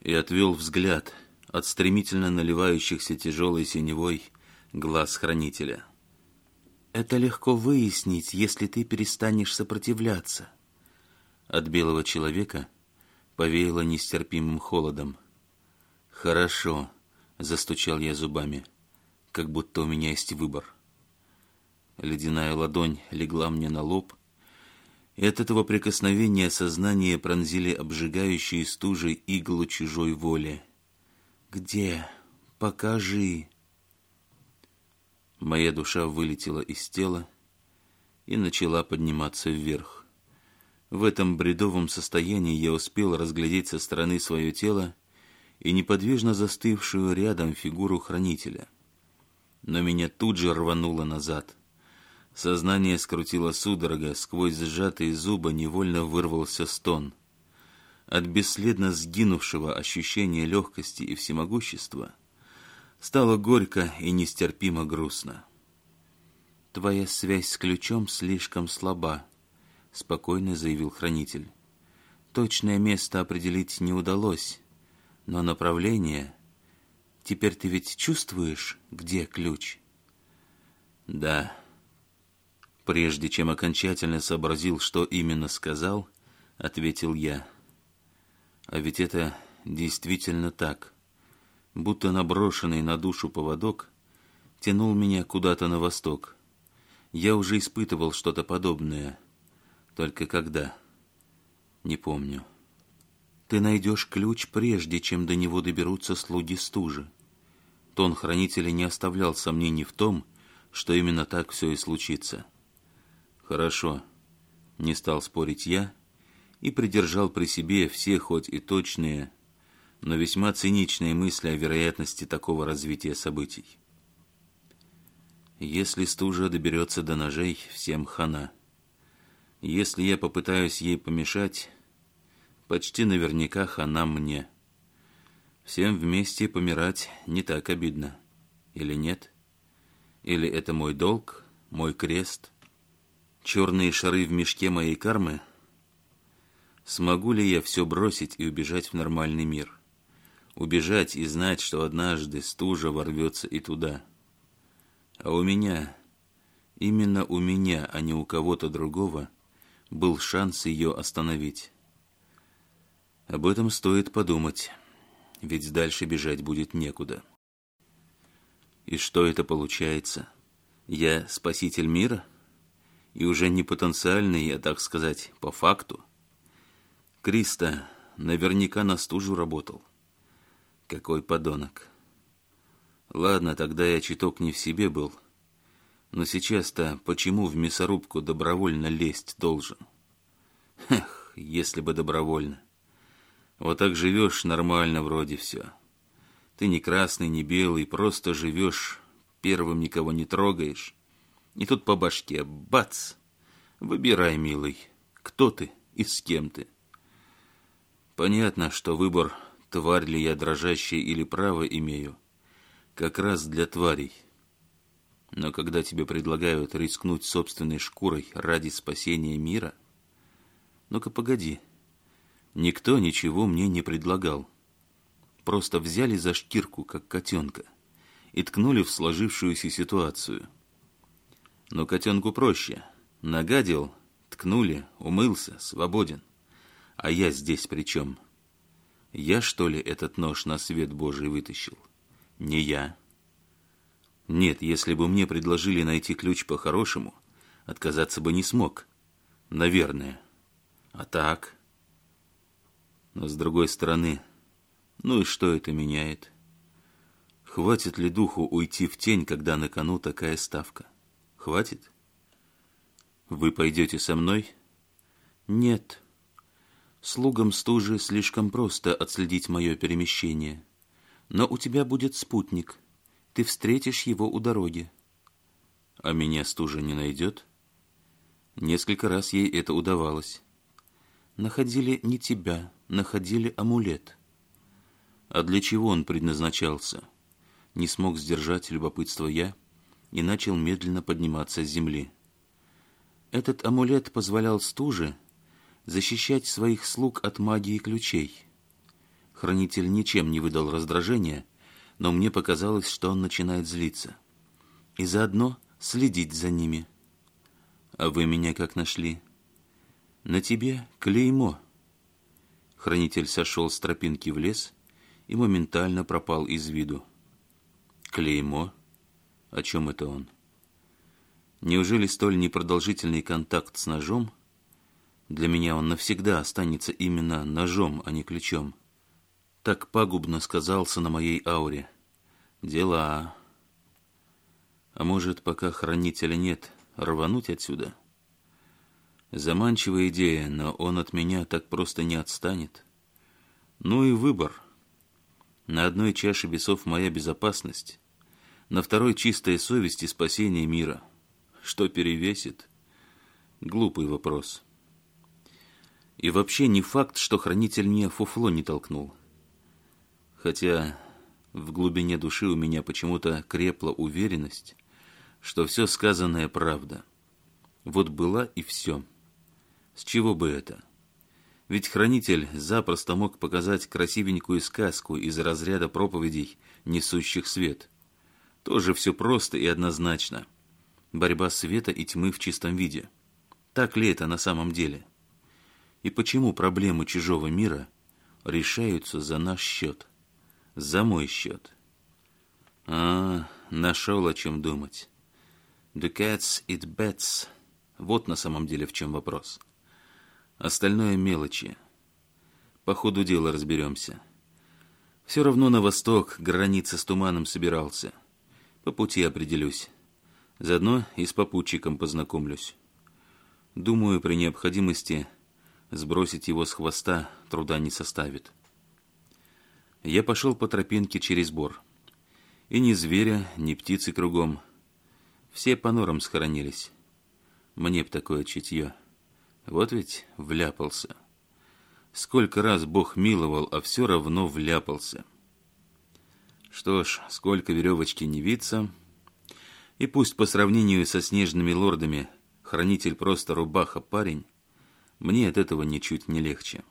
и отвел взгляд от стремительно наливающихся тяжелой синевой глаз хранителя. Это легко выяснить, если ты перестанешь сопротивляться. От белого человека повеяло нестерпимым холодом. Хорошо, застучал я зубами, как будто у меня есть выбор. Ледяная ладонь легла мне на лоб, и от этого прикосновения сознание пронзили обжигающие стужи иглы чужой воли. «Где? Покажи!» Моя душа вылетела из тела и начала подниматься вверх. В этом бредовом состоянии я успел разглядеть со стороны свое тело и неподвижно застывшую рядом фигуру хранителя. Но меня тут же рвануло назад. Сознание скрутило судорога, сквозь сжатые зубы невольно вырвался стон. От бесследно сгинувшего ощущения легкости и всемогущества – Стало горько и нестерпимо грустно. «Твоя связь с ключом слишком слаба», — спокойно заявил хранитель. «Точное место определить не удалось, но направление... Теперь ты ведь чувствуешь, где ключ?» «Да». Прежде чем окончательно сообразил, что именно сказал, ответил я. «А ведь это действительно так» будто наброшенный на душу поводок, тянул меня куда-то на восток. Я уже испытывал что-то подобное. Только когда? Не помню. Ты найдешь ключ, прежде чем до него доберутся слуги стужи. Тон хранителя не оставлял сомнений в том, что именно так все и случится. Хорошо. Не стал спорить я и придержал при себе все хоть и точные, но весьма циничные мысли о вероятности такого развития событий. Если стужа доберется до ножей, всем хана. Если я попытаюсь ей помешать, почти наверняка хана мне. Всем вместе помирать не так обидно. Или нет? Или это мой долг, мой крест? Черные шары в мешке моей кармы? Смогу ли я все бросить и убежать в нормальный мир?» убежать и знать, что однажды стужа ворвется и туда. А у меня, именно у меня, а не у кого-то другого, был шанс ее остановить. Об этом стоит подумать, ведь дальше бежать будет некуда. И что это получается? Я спаситель мира? И уже не потенциальный, а так сказать, по факту? Криста наверняка на стужу работал. Какой подонок. Ладно, тогда я читок не в себе был. Но сейчас-то почему в мясорубку добровольно лезть должен? Эх, если бы добровольно. Вот так живешь нормально вроде все. Ты не красный, не белый, просто живешь, первым никого не трогаешь. И тут по башке бац! Выбирай, милый, кто ты и с кем ты. Понятно, что выбор тварь ли я дрожащая или право имею, как раз для тварей. Но когда тебе предлагают рискнуть собственной шкурой ради спасения мира... Ну-ка, погоди. Никто ничего мне не предлагал. Просто взяли за шкирку, как котенка, и ткнули в сложившуюся ситуацию. Но котенку проще. Нагадил, ткнули, умылся, свободен. А я здесь при чем? — я, что ли, этот нож на свет Божий вытащил? Не я. Нет, если бы мне предложили найти ключ по-хорошему, отказаться бы не смог. Наверное. А так? Но с другой стороны, ну и что это меняет? Хватит ли духу уйти в тень, когда на кону такая ставка? Хватит? Вы пойдете со мной? Нет. Слугам стужи слишком просто отследить мое перемещение. Но у тебя будет спутник. Ты встретишь его у дороги. А меня стужа не найдет? Несколько раз ей это удавалось. Находили не тебя, находили амулет. А для чего он предназначался? Не смог сдержать любопытство я и начал медленно подниматься с земли. Этот амулет позволял стуже защищать своих слуг от магии ключей. Хранитель ничем не выдал раздражения, но мне показалось, что он начинает злиться. И заодно следить за ними. А вы меня как нашли? На тебе клеймо. Хранитель сошел с тропинки в лес и моментально пропал из виду. Клеймо? О чем это он? Неужели столь непродолжительный контакт с ножом — для меня он навсегда останется именно ножом, а не ключом. Так пагубно сказался на моей ауре. Дела. А может, пока хранителя нет, рвануть отсюда? Заманчивая идея, но он от меня так просто не отстанет. Ну и выбор. На одной чаше весов моя безопасность, на второй чистая совесть и спасение мира. Что перевесит? Глупый вопрос. — и вообще не факт, что хранитель мне фуфло не толкнул. Хотя в глубине души у меня почему-то крепла уверенность, что все сказанное правда. Вот была и все. С чего бы это? Ведь хранитель запросто мог показать красивенькую сказку из разряда проповедей, несущих свет. Тоже все просто и однозначно. Борьба света и тьмы в чистом виде. Так ли это на самом деле? — и почему проблемы чужого мира решаются за наш счет, за мой счет. А, нашел о чем думать. The cats eat bets. Вот на самом деле в чем вопрос. Остальное мелочи. По ходу дела разберемся. Все равно на восток граница с туманом собирался. По пути определюсь. Заодно и с попутчиком познакомлюсь. Думаю, при необходимости Сбросить его с хвоста труда не составит. Я пошел по тропинке через бор. И ни зверя, ни птицы кругом. Все по норам схоронились. Мне б такое чутье. Вот ведь вляпался. Сколько раз Бог миловал, а все равно вляпался. Что ж, сколько веревочки не виться. И пусть по сравнению со снежными лордами хранитель просто рубаха-парень, мне от этого ничуть не легче.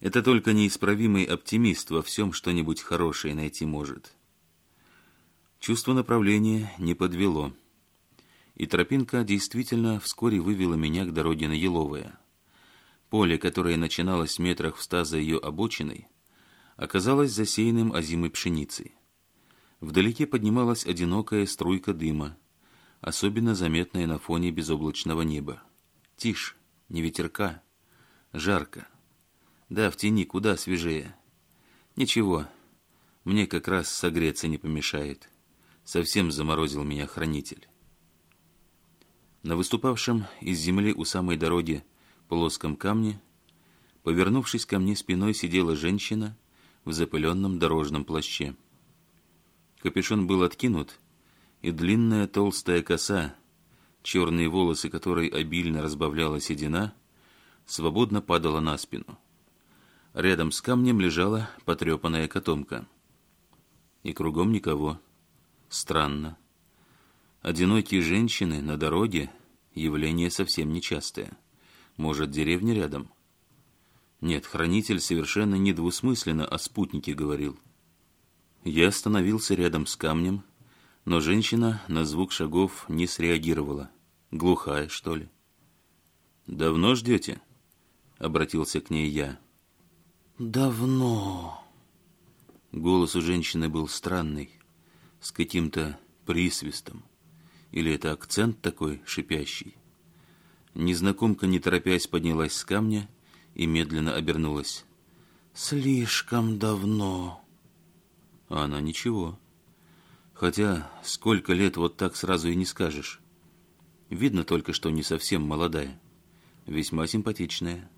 Это только неисправимый оптимист во всем что-нибудь хорошее найти может. Чувство направления не подвело. И тропинка действительно вскоре вывела меня к дороге на Еловое. Поле, которое начиналось метрах в ста за ее обочиной, оказалось засеянным озимой пшеницей. Вдалеке поднималась одинокая струйка дыма, особенно заметная на фоне безоблачного неба. «Тише!» ни ветерка. Жарко. Да, в тени куда свежее. Ничего, мне как раз согреться не помешает. Совсем заморозил меня хранитель. На выступавшем из земли у самой дороги плоском камне, повернувшись ко мне спиной, сидела женщина в запыленном дорожном плаще. Капюшон был откинут, и длинная толстая коса, Черные волосы, которой обильно разбавляла седина, свободно падала на спину. Рядом с камнем лежала потрепанная котомка. И кругом никого. Странно. Одинокие женщины на дороге – явление совсем нечастое. Может, деревня рядом? Нет, хранитель совершенно недвусмысленно о спутнике говорил. Я остановился рядом с камнем – но женщина на звук шагов не среагировала. Глухая, что ли? «Давно ждете?» — обратился к ней я. «Давно». Голос у женщины был странный, с каким-то присвистом. Или это акцент такой шипящий? Незнакомка, не торопясь, поднялась с камня и медленно обернулась. «Слишком давно». А она ничего. Хотя сколько лет вот так сразу и не скажешь. Видно только, что не совсем молодая. Весьма симпатичная.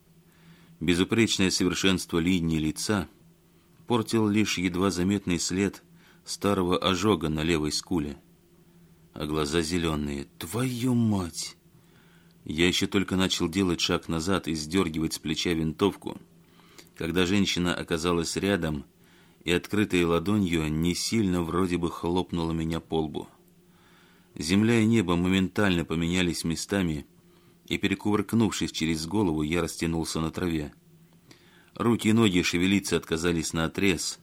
Безупречное совершенство линии лица портил лишь едва заметный след старого ожога на левой скуле. А глаза зеленые. Твою мать! Я еще только начал делать шаг назад и сдергивать с плеча винтовку, когда женщина оказалась рядом и открытой ладонью не сильно вроде бы хлопнула меня по лбу. Земля и небо моментально поменялись местами, и, перекувыркнувшись через голову, я растянулся на траве. Руки и ноги шевелиться отказались на отрез,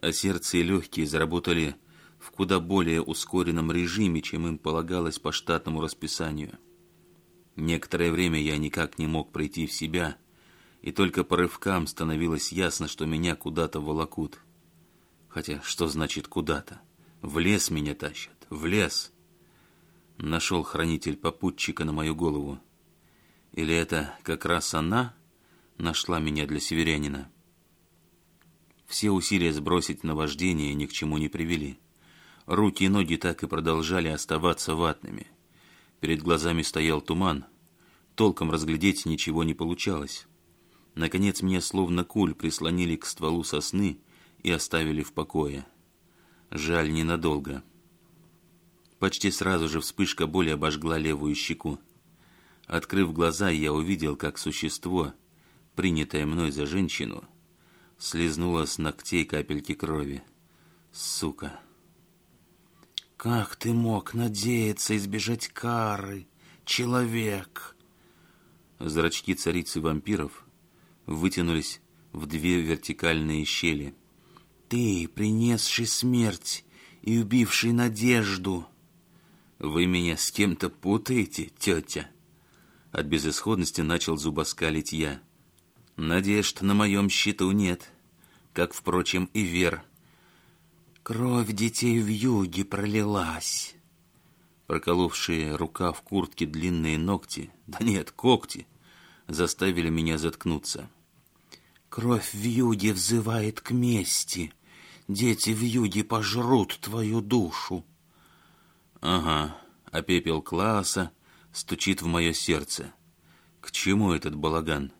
а сердце и легкие заработали в куда более ускоренном режиме, чем им полагалось по штатному расписанию. Некоторое время я никак не мог пройти в себя, и только по рывкам становилось ясно, что меня куда-то волокут. Хотя что значит куда-то? В лес меня тащат, в лес. Нашел хранитель попутчика на мою голову. Или это как раз она нашла меня для северянина? Все усилия сбросить наваждение ни к чему не привели. Руки и ноги так и продолжали оставаться ватными. Перед глазами стоял туман. Толком разглядеть ничего не получалось. Наконец меня словно куль прислонили к стволу сосны, и оставили в покое. Жаль, ненадолго. Почти сразу же вспышка боли обожгла левую щеку. Открыв глаза, я увидел, как существо, принятое мной за женщину, слезнуло с ногтей капельки крови. Сука! «Как ты мог надеяться избежать кары, человек?» Зрачки царицы вампиров вытянулись в две вертикальные щели – ты, принесший смерть и убивший надежду. Вы меня с кем-то путаете, тетя? От безысходности начал зубоскалить я. Надежд на моем счету нет, как, впрочем, и вер. Кровь детей в юге пролилась. Проколовшие рука в куртке длинные ногти, да нет, когти, заставили меня заткнуться. Кровь в юге взывает к мести. Дети в юге пожрут твою душу. Ага, а пепел класса стучит в мое сердце. К чему этот балаган?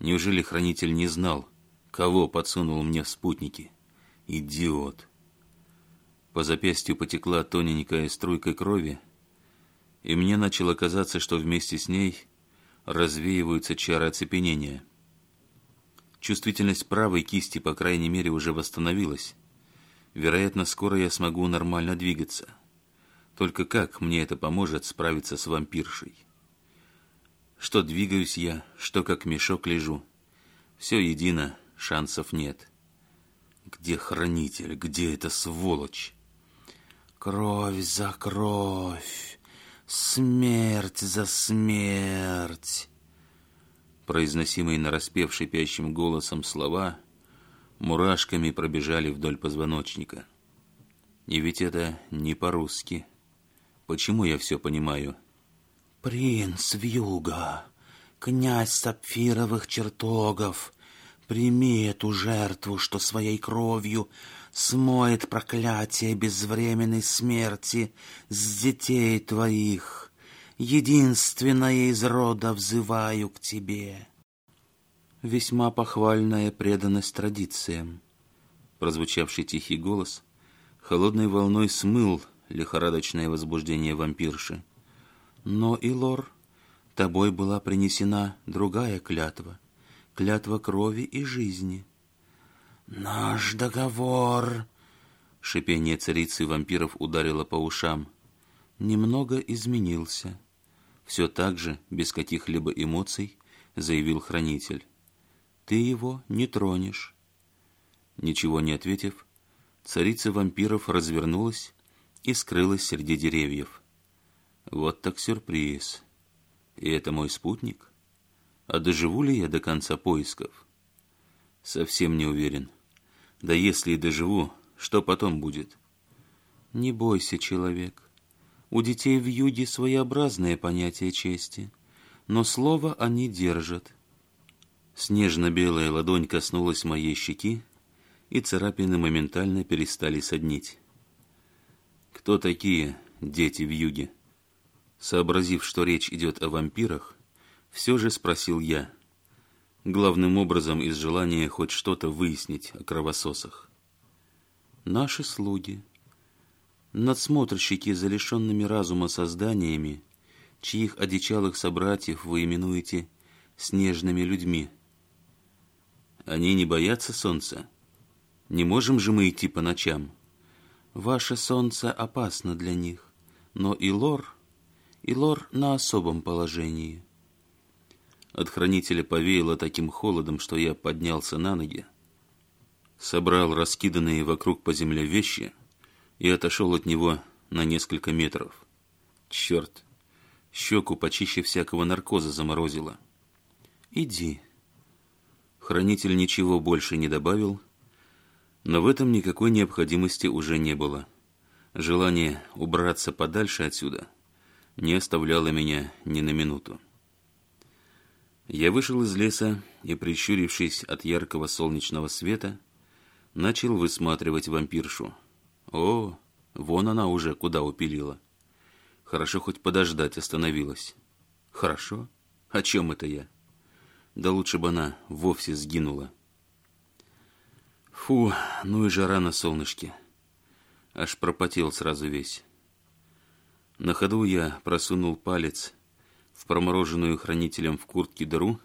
Неужели хранитель не знал, кого подсунул мне в спутники? Идиот! По запястью потекла тоненькая струйка крови, и мне начало казаться, что вместе с ней развеиваются чары оцепенения. Чувствительность правой кисти, по крайней мере, уже восстановилась. Вероятно, скоро я смогу нормально двигаться. Только как мне это поможет справиться с вампиршей? Что двигаюсь я, что как мешок лежу. Все едино, шансов нет. Где хранитель, где эта сволочь? Кровь за кровь, смерть за смерть произносимые нараспев шипящим голосом слова мурашками пробежали вдоль позвоночника. И ведь это не по-русски. Почему я все понимаю? «Принц Вьюга, князь сапфировых чертогов, прими эту жертву, что своей кровью смоет проклятие безвременной смерти с детей твоих» единственное из рода взываю к тебе». Весьма похвальная преданность традициям. Прозвучавший тихий голос холодной волной смыл лихорадочное возбуждение вампирши. Но, Илор, тобой была принесена другая клятва, клятва крови и жизни. «Наш договор!» Шипение царицы вампиров ударило по ушам. Немного изменился все так же, без каких-либо эмоций, заявил хранитель. «Ты его не тронешь». Ничего не ответив, царица вампиров развернулась и скрылась среди деревьев. Вот так сюрприз. И это мой спутник? А доживу ли я до конца поисков? Совсем не уверен. Да если и доживу, что потом будет? Не бойся, человек. У детей в юге своеобразное понятие чести, но слово они держат. Снежно-белая ладонь коснулась моей щеки, и царапины моментально перестали соднить. Кто такие дети в юге? Сообразив, что речь идет о вампирах, все же спросил я. Главным образом из желания хоть что-то выяснить о кровососах. Наши слуги, надсмотрщики за лишенными разума созданиями, чьих одичалых собратьев вы именуете снежными людьми. Они не боятся солнца? Не можем же мы идти по ночам? Ваше солнце опасно для них, но и лор, и лор на особом положении. От хранителя повеяло таким холодом, что я поднялся на ноги, собрал раскиданные вокруг по земле вещи — и отошел от него на несколько метров. Черт, щеку почище всякого наркоза заморозило. «Иди». Хранитель ничего больше не добавил, но в этом никакой необходимости уже не было. Желание убраться подальше отсюда не оставляло меня ни на минуту. Я вышел из леса и, прищурившись от яркого солнечного света, начал высматривать вампиршу – о, вон она уже куда упилила. Хорошо хоть подождать остановилась. Хорошо? О чем это я? Да лучше бы она вовсе сгинула. Фу, ну и жара на солнышке. Аж пропотел сразу весь. На ходу я просунул палец в промороженную хранителем в куртке дыру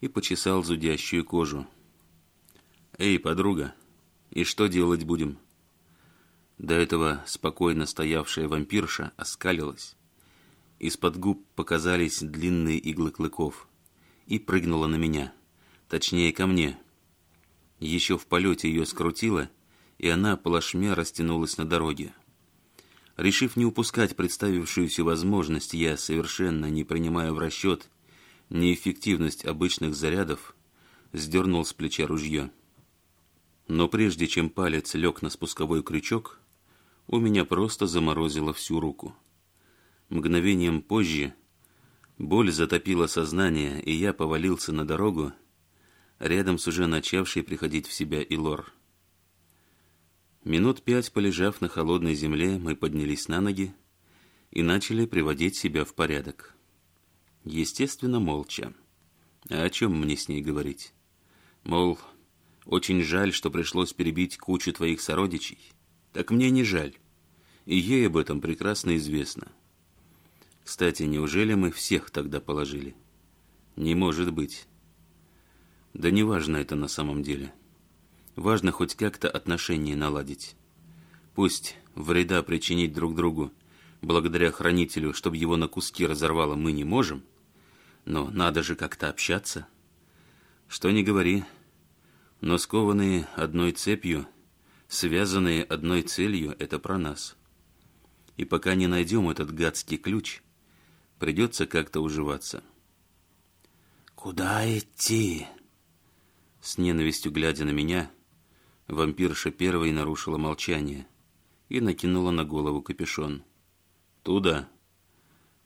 и почесал зудящую кожу. «Эй, подруга, и что делать будем?» До этого спокойно стоявшая вампирша оскалилась. Из-под губ показались длинные иглы клыков. И прыгнула на меня. Точнее, ко мне. Еще в полете ее скрутило, и она плашмя растянулась на дороге. Решив не упускать представившуюся возможность, я, совершенно не принимая в расчет неэффективность обычных зарядов, сдернул с плеча ружье. Но прежде чем палец лег на спусковой крючок, у меня просто заморозило всю руку. Мгновением позже боль затопила сознание, и я повалился на дорогу, рядом с уже начавшей приходить в себя Илор. Минут пять, полежав на холодной земле, мы поднялись на ноги и начали приводить себя в порядок. Естественно, молча. А о чем мне с ней говорить? Мол, очень жаль, что пришлось перебить кучу твоих сородичей. Так мне не жаль. И ей об этом прекрасно известно. Кстати, неужели мы всех тогда положили? Не может быть. Да не важно это на самом деле. Важно хоть как-то отношения наладить. Пусть вреда причинить друг другу, благодаря хранителю, чтобы его на куски разорвало, мы не можем, но надо же как-то общаться. Что ни говори, но скованные одной цепью Связанные одной целью – это про нас. И пока не найдем этот гадский ключ, придется как-то уживаться. «Куда идти?» С ненавистью глядя на меня, вампирша первой нарушила молчание и накинула на голову капюшон. «Туда!»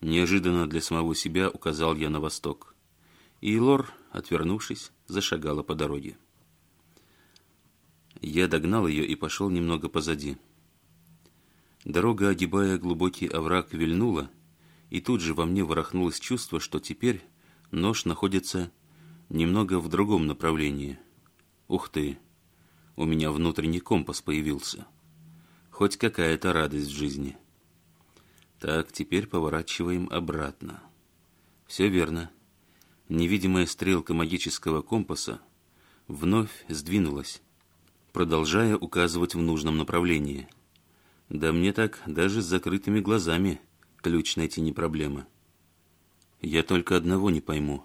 Неожиданно для самого себя указал я на восток. И Лор, отвернувшись, зашагала по дороге я догнал ее и пошел немного позади. Дорога, огибая глубокий овраг, вильнула, и тут же во мне ворохнулось чувство, что теперь нож находится немного в другом направлении. Ух ты! У меня внутренний компас появился. Хоть какая-то радость в жизни. Так, теперь поворачиваем обратно. Все верно. Невидимая стрелка магического компаса вновь сдвинулась, продолжая указывать в нужном направлении. «Да мне так даже с закрытыми глазами ключ найти не проблема. Я только одного не пойму.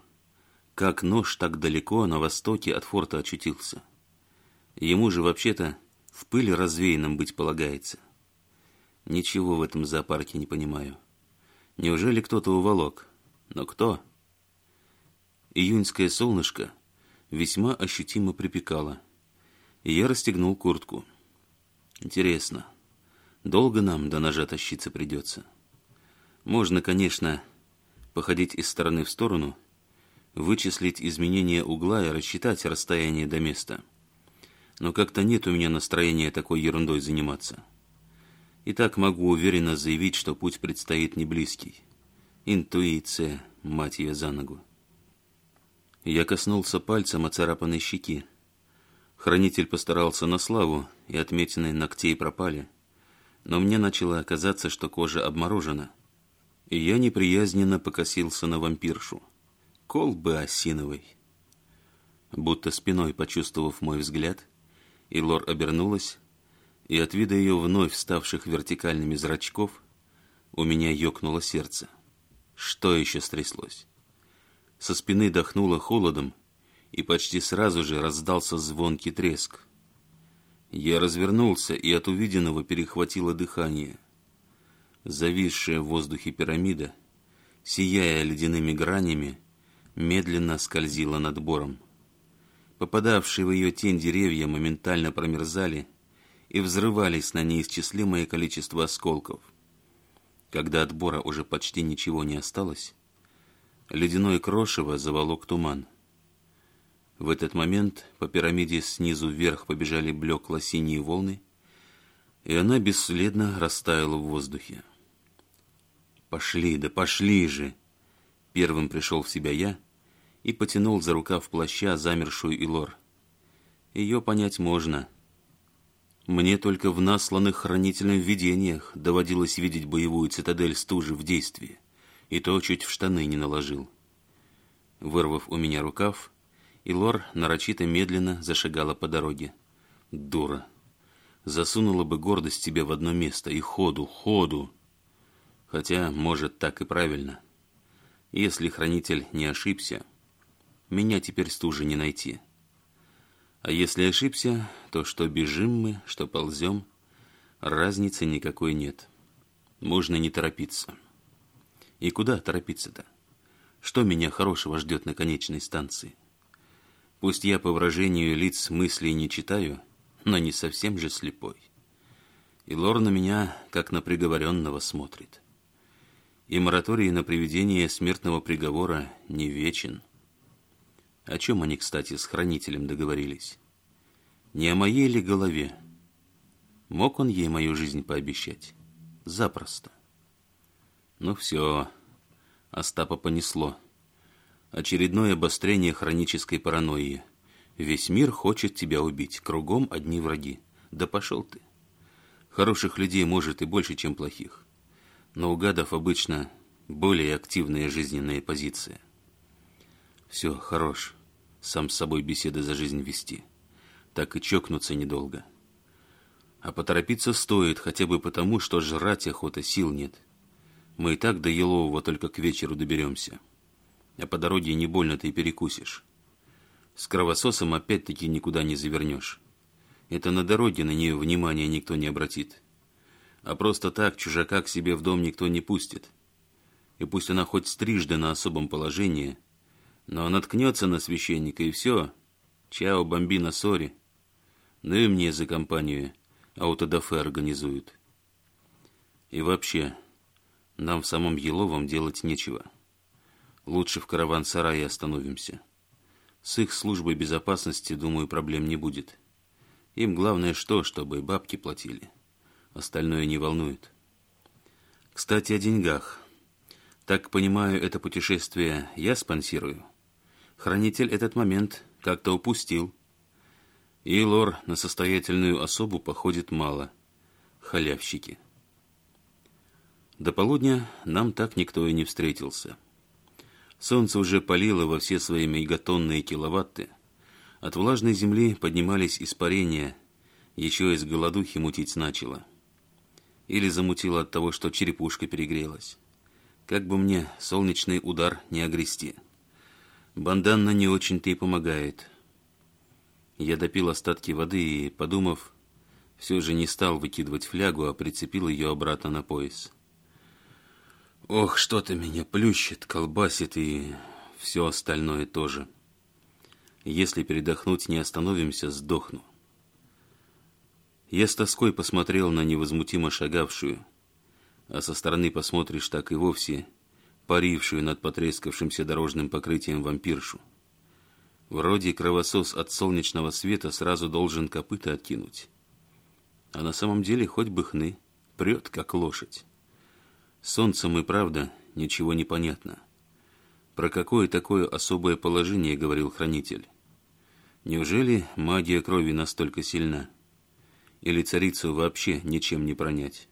Как нож так далеко на востоке от форта очутился? Ему же вообще-то в пыли развеянным быть полагается. Ничего в этом зоопарке не понимаю. Неужели кто-то уволок? Но кто?» Июньское солнышко весьма ощутимо припекало – и я расстегнул куртку. Интересно, долго нам до ножа тащиться придется? Можно, конечно, походить из стороны в сторону, вычислить изменение угла и рассчитать расстояние до места. Но как-то нет у меня настроения такой ерундой заниматься. И так могу уверенно заявить, что путь предстоит не близкий. Интуиция, мать ее за ногу. Я коснулся пальцем оцарапанной щеки. Хранитель постарался на славу, и отметины ногтей пропали. Но мне начало казаться, что кожа обморожена. И я неприязненно покосился на вампиршу. Колбы осиновой. Будто спиной почувствовав мой взгляд, Илор обернулась, и от вида ее вновь ставших вертикальными зрачков у меня ёкнуло сердце. Что еще стряслось? Со спины дохнуло холодом, и почти сразу же раздался звонкий треск. Я развернулся и от увиденного перехватило дыхание. Зависшая в воздухе пирамида, сияя ледяными гранями, медленно скользила над бором. Попадавшие в ее тень деревья моментально промерзали и взрывались на неисчислимое количество осколков. Когда от бора уже почти ничего не осталось, ледяное крошево заволок туман. В этот момент по пирамиде снизу вверх побежали блекло-синие волны, и она бесследно растаяла в воздухе. «Пошли, да пошли же!» Первым пришел в себя я и потянул за рукав плаща замершую Илор. Ее понять можно. Мне только в насланных хранительных видениях доводилось видеть боевую цитадель стужи в действии, и то чуть в штаны не наложил. Вырвав у меня рукав, и Лор нарочито медленно зашагала по дороге. «Дура! Засунула бы гордость тебе в одно место и ходу, ходу!» Хотя, может, так и правильно. Если хранитель не ошибся, меня теперь стужи не найти. А если ошибся, то что бежим мы, что ползем, разницы никакой нет. Можно не торопиться. И куда торопиться-то? Что меня хорошего ждет на конечной станции? Пусть я по выражению лиц мыслей не читаю, но не совсем же слепой. И Лор на меня, как на приговоренного, смотрит. И мораторий на приведение смертного приговора не вечен. О чем они, кстати, с хранителем договорились? Не о моей ли голове? Мог он ей мою жизнь пообещать? Запросто. Ну все, Остапа понесло. Очередное обострение хронической паранойи. Весь мир хочет тебя убить, кругом одни враги. Да пошел ты. Хороших людей может и больше, чем плохих. Но у гадов обычно более активные жизненные позиции. Все, хорош. Сам с собой беседы за жизнь вести. Так и чокнуться недолго. А поторопиться стоит, хотя бы потому, что жрать охота сил нет. Мы и так до Елового только к вечеру доберемся а по дороге не больно ты перекусишь. С кровососом опять-таки никуда не завернешь. Это на дороге на нее внимания никто не обратит. А просто так чужака к себе в дом никто не пустит. И пусть она хоть стрижда на особом положении, но наткнется на священника и все. Чао, бомбина, сори. Ну и мне за компанию аутодафе организуют. И вообще, нам в самом Еловом делать нечего». Лучше в караван-сарае остановимся. С их службой безопасности, думаю, проблем не будет. Им главное что, чтобы бабки платили. Остальное не волнует. Кстати, о деньгах. Так понимаю, это путешествие я спонсирую. Хранитель этот момент как-то упустил. И лор на состоятельную особу походит мало. Халявщики. До полудня нам так никто и не встретился. Солнце уже палило во все свои мегатонные киловатты. От влажной земли поднимались испарения, еще из голодухи мутить начало. Или замутило от того, что черепушка перегрелась. Как бы мне солнечный удар не огрести. Банданна не очень-то и помогает. Я допил остатки воды и, подумав, все же не стал выкидывать флягу, а прицепил ее обратно на пояс. Ох, что-то меня плющит, колбасит и все остальное тоже. Если передохнуть не остановимся, сдохну. Я с тоской посмотрел на невозмутимо шагавшую, а со стороны посмотришь так и вовсе парившую над потрескавшимся дорожным покрытием вампиршу. Вроде кровосос от солнечного света сразу должен копыта откинуть. А на самом деле хоть бы хны, прет как лошадь. Солнцем и правда ничего не понятно. Про какое такое особое положение говорил хранитель? Неужели магия крови настолько сильна? Или царицу вообще ничем не пронять?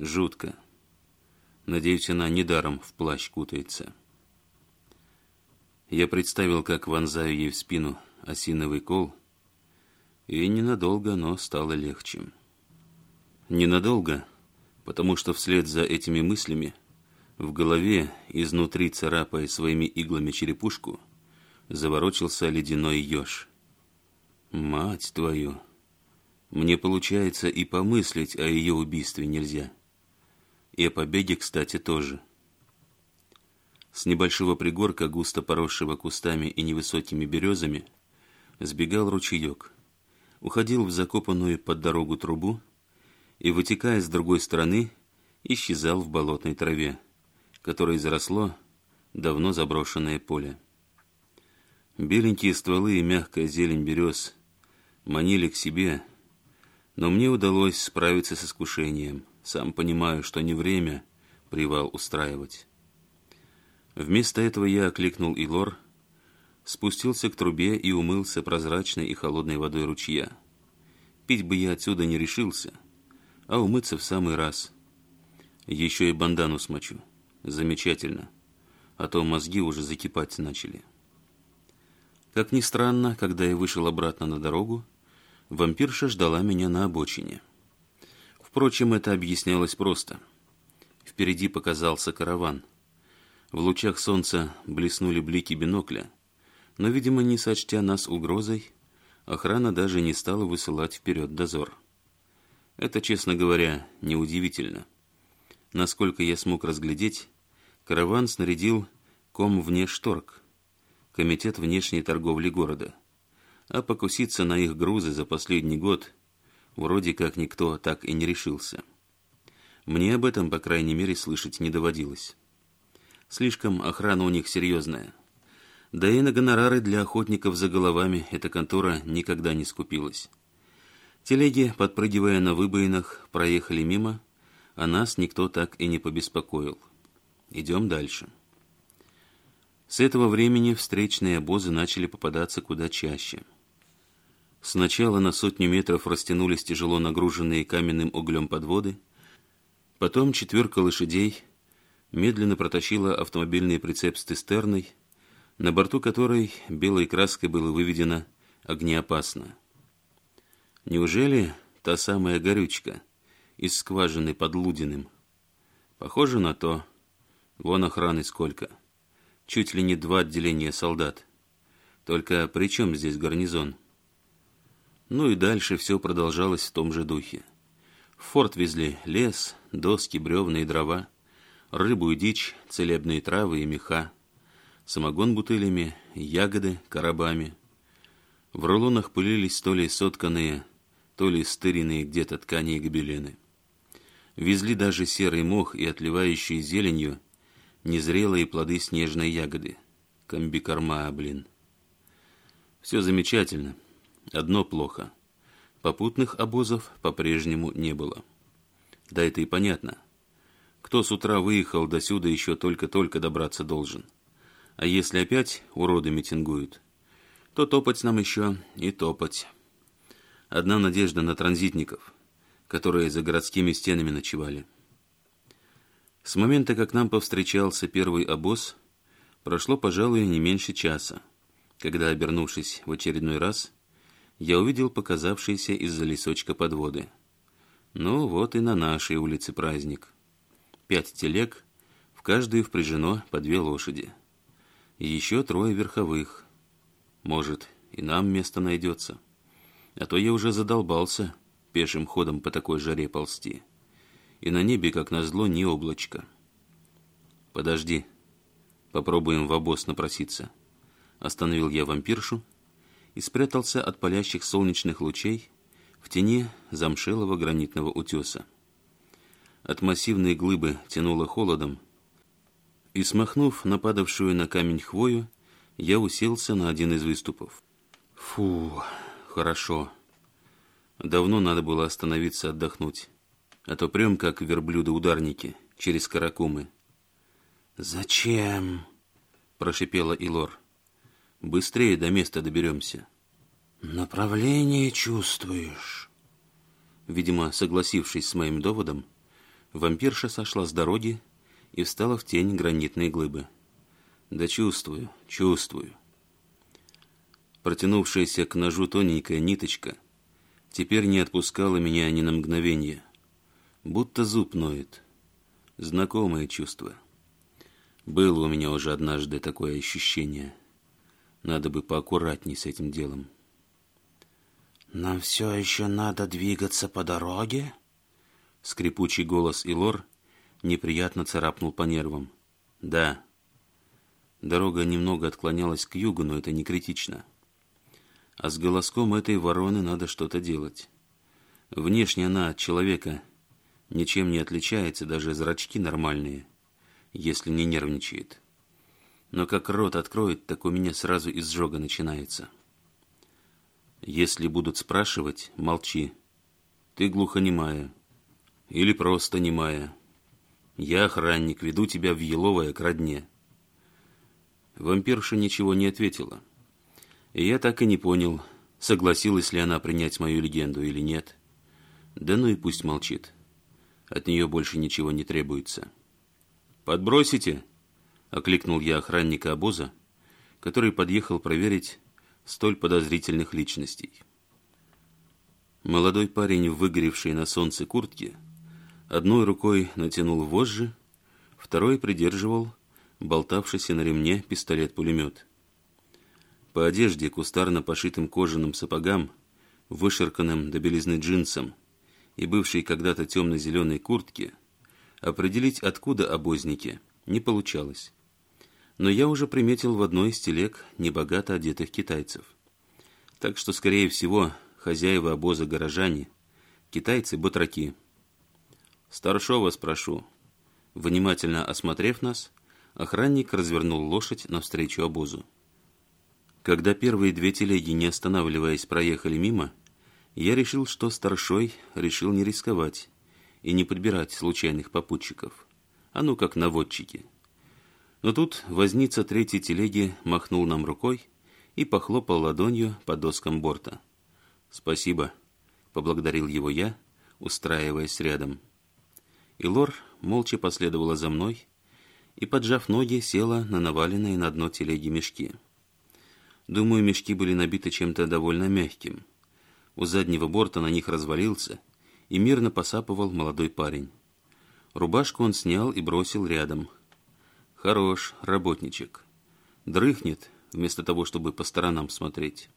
Жутко. Надеюсь, она недаром в плащ кутается. Я представил, как вонзаю ей в спину осиновый кол, и ненадолго оно стало легче. Ненадолго — потому что вслед за этими мыслями в голове, изнутри царапая своими иглами черепушку, заворочился ледяной еж. «Мать твою! Мне, получается, и помыслить о ее убийстве нельзя. И о побеге, кстати, тоже». С небольшого пригорка, густо поросшего кустами и невысокими березами, сбегал ручеек, уходил в закопанную под дорогу трубу и, вытекая с другой стороны, исчезал в болотной траве, которой заросло давно заброшенное поле. Беленькие стволы и мягкая зелень берез манили к себе, но мне удалось справиться с искушением. Сам понимаю, что не время привал устраивать. Вместо этого я окликнул Илор, спустился к трубе и умылся прозрачной и холодной водой ручья. Пить бы я отсюда не решился — а умыться в самый раз. Еще и бандану смочу. Замечательно. А то мозги уже закипать начали. Как ни странно, когда я вышел обратно на дорогу, вампирша ждала меня на обочине. Впрочем, это объяснялось просто. Впереди показался караван. В лучах солнца блеснули блики бинокля, но, видимо, не сочтя нас угрозой, охрана даже не стала высылать вперед дозор. Это, честно говоря, неудивительно. Насколько я смог разглядеть, караван снарядил Комвнешторг, Комитет внешней торговли города. А покуситься на их грузы за последний год вроде как никто так и не решился. Мне об этом, по крайней мере, слышать не доводилось. Слишком охрана у них серьезная. Да и на гонорары для охотников за головами эта контора никогда не скупилась. Телеги, подпрыгивая на выбоинах, проехали мимо, а нас никто так и не побеспокоил. Идем дальше. С этого времени встречные обозы начали попадаться куда чаще. Сначала на сотню метров растянулись тяжело нагруженные каменным углем подводы, потом четверка лошадей медленно протащила автомобильный прицеп с цистерной, на борту которой белой краской было выведено «Огнеопасно». Неужели та самая горючка из скважины под Лудиным? Похоже на то. Вон охраны сколько. Чуть ли не два отделения солдат. Только при чем здесь гарнизон? Ну и дальше все продолжалось в том же духе. В форт везли лес, доски, бревна и дрова, рыбу и дичь, целебные травы и меха, самогон бутылями, ягоды, коробами. В рулонах пылились то ли сотканные то ли стыренные где-то ткани и гобелены. Везли даже серый мох и отливающие зеленью незрелые плоды снежной ягоды. Комбикорма, блин. Все замечательно. Одно плохо. Попутных обозов по-прежнему не было. Да это и понятно. Кто с утра выехал, до сюда еще только-только добраться должен. А если опять уроды митингуют, то топать нам еще и топать». Одна надежда на транзитников, которые за городскими стенами ночевали. С момента, как нам повстречался первый обоз, прошло, пожалуй, не меньше часа, когда, обернувшись в очередной раз, я увидел показавшиеся из-за лесочка подводы. Ну вот и на нашей улице праздник. Пять телег, в каждую впряжено по две лошади. Еще трое верховых. Может, и нам место найдется. А то я уже задолбался пешим ходом по такой жаре ползти. И на небе, как назло, ни облачко. Подожди. Попробуем в обоз напроситься. Остановил я вампиршу и спрятался от палящих солнечных лучей в тени замшелого гранитного утеса. От массивной глыбы тянуло холодом, и, смахнув нападавшую на камень хвою, я уселся на один из выступов. Фу, хорошо. Давно надо было остановиться отдохнуть, а то прям как верблюды-ударники через каракумы. «Зачем?» – прошипела Илор. «Быстрее до места доберемся». «Направление чувствуешь?» Видимо, согласившись с моим доводом, вампирша сошла с дороги и встала в тень гранитной глыбы. «Да чувствую, чувствую» протянувшаяся к ножу тоненькая ниточка, теперь не отпускала меня ни на мгновение. Будто зуб ноет. Знакомое чувство. Было у меня уже однажды такое ощущение. Надо бы поаккуратней с этим делом. «Нам все еще надо двигаться по дороге?» Скрипучий голос Илор неприятно царапнул по нервам. «Да». Дорога немного отклонялась к югу, но это не критично а с голоском этой вороны надо что-то делать. Внешне она от человека ничем не отличается, даже зрачки нормальные, если не нервничает. Но как рот откроет, так у меня сразу изжога начинается. Если будут спрашивать, молчи. Ты глухонемая. Или просто немая. Я охранник, веду тебя в еловое к родне. Вампирша ничего не ответила. — и я так и не понял, согласилась ли она принять мою легенду или нет. Да ну и пусть молчит. От нее больше ничего не требуется. «Подбросите!» — окликнул я охранника обоза, который подъехал проверить столь подозрительных личностей. Молодой парень, выгоревший на солнце куртки, одной рукой натянул вожжи, второй придерживал болтавшийся на ремне пистолет-пулемет по одежде, кустарно пошитым кожаным сапогам, вышерканным до белизны джинсам и бывшей когда-то темно-зеленой куртке, определить, откуда обозники, не получалось. Но я уже приметил в одной из телег небогато одетых китайцев. Так что, скорее всего, хозяева обоза горожане, китайцы-батраки. «Старшова спрошу». Внимательно осмотрев нас, охранник развернул лошадь навстречу обозу. Когда первые две телеги, не останавливаясь, проехали мимо, я решил, что старшой решил не рисковать и не подбирать случайных попутчиков. А ну как наводчики. Но тут возница третьей телеги махнул нам рукой и похлопал ладонью по доскам борта. «Спасибо», — поблагодарил его я, устраиваясь рядом. И Лор молча последовала за мной и, поджав ноги, села на наваленные на дно телеги мешки. Думаю, мешки были набиты чем-то довольно мягким. У заднего борта на них развалился, и мирно посапывал молодой парень. Рубашку он снял и бросил рядом. Хорош, работничек. Дрыхнет, вместо того, чтобы по сторонам смотреть.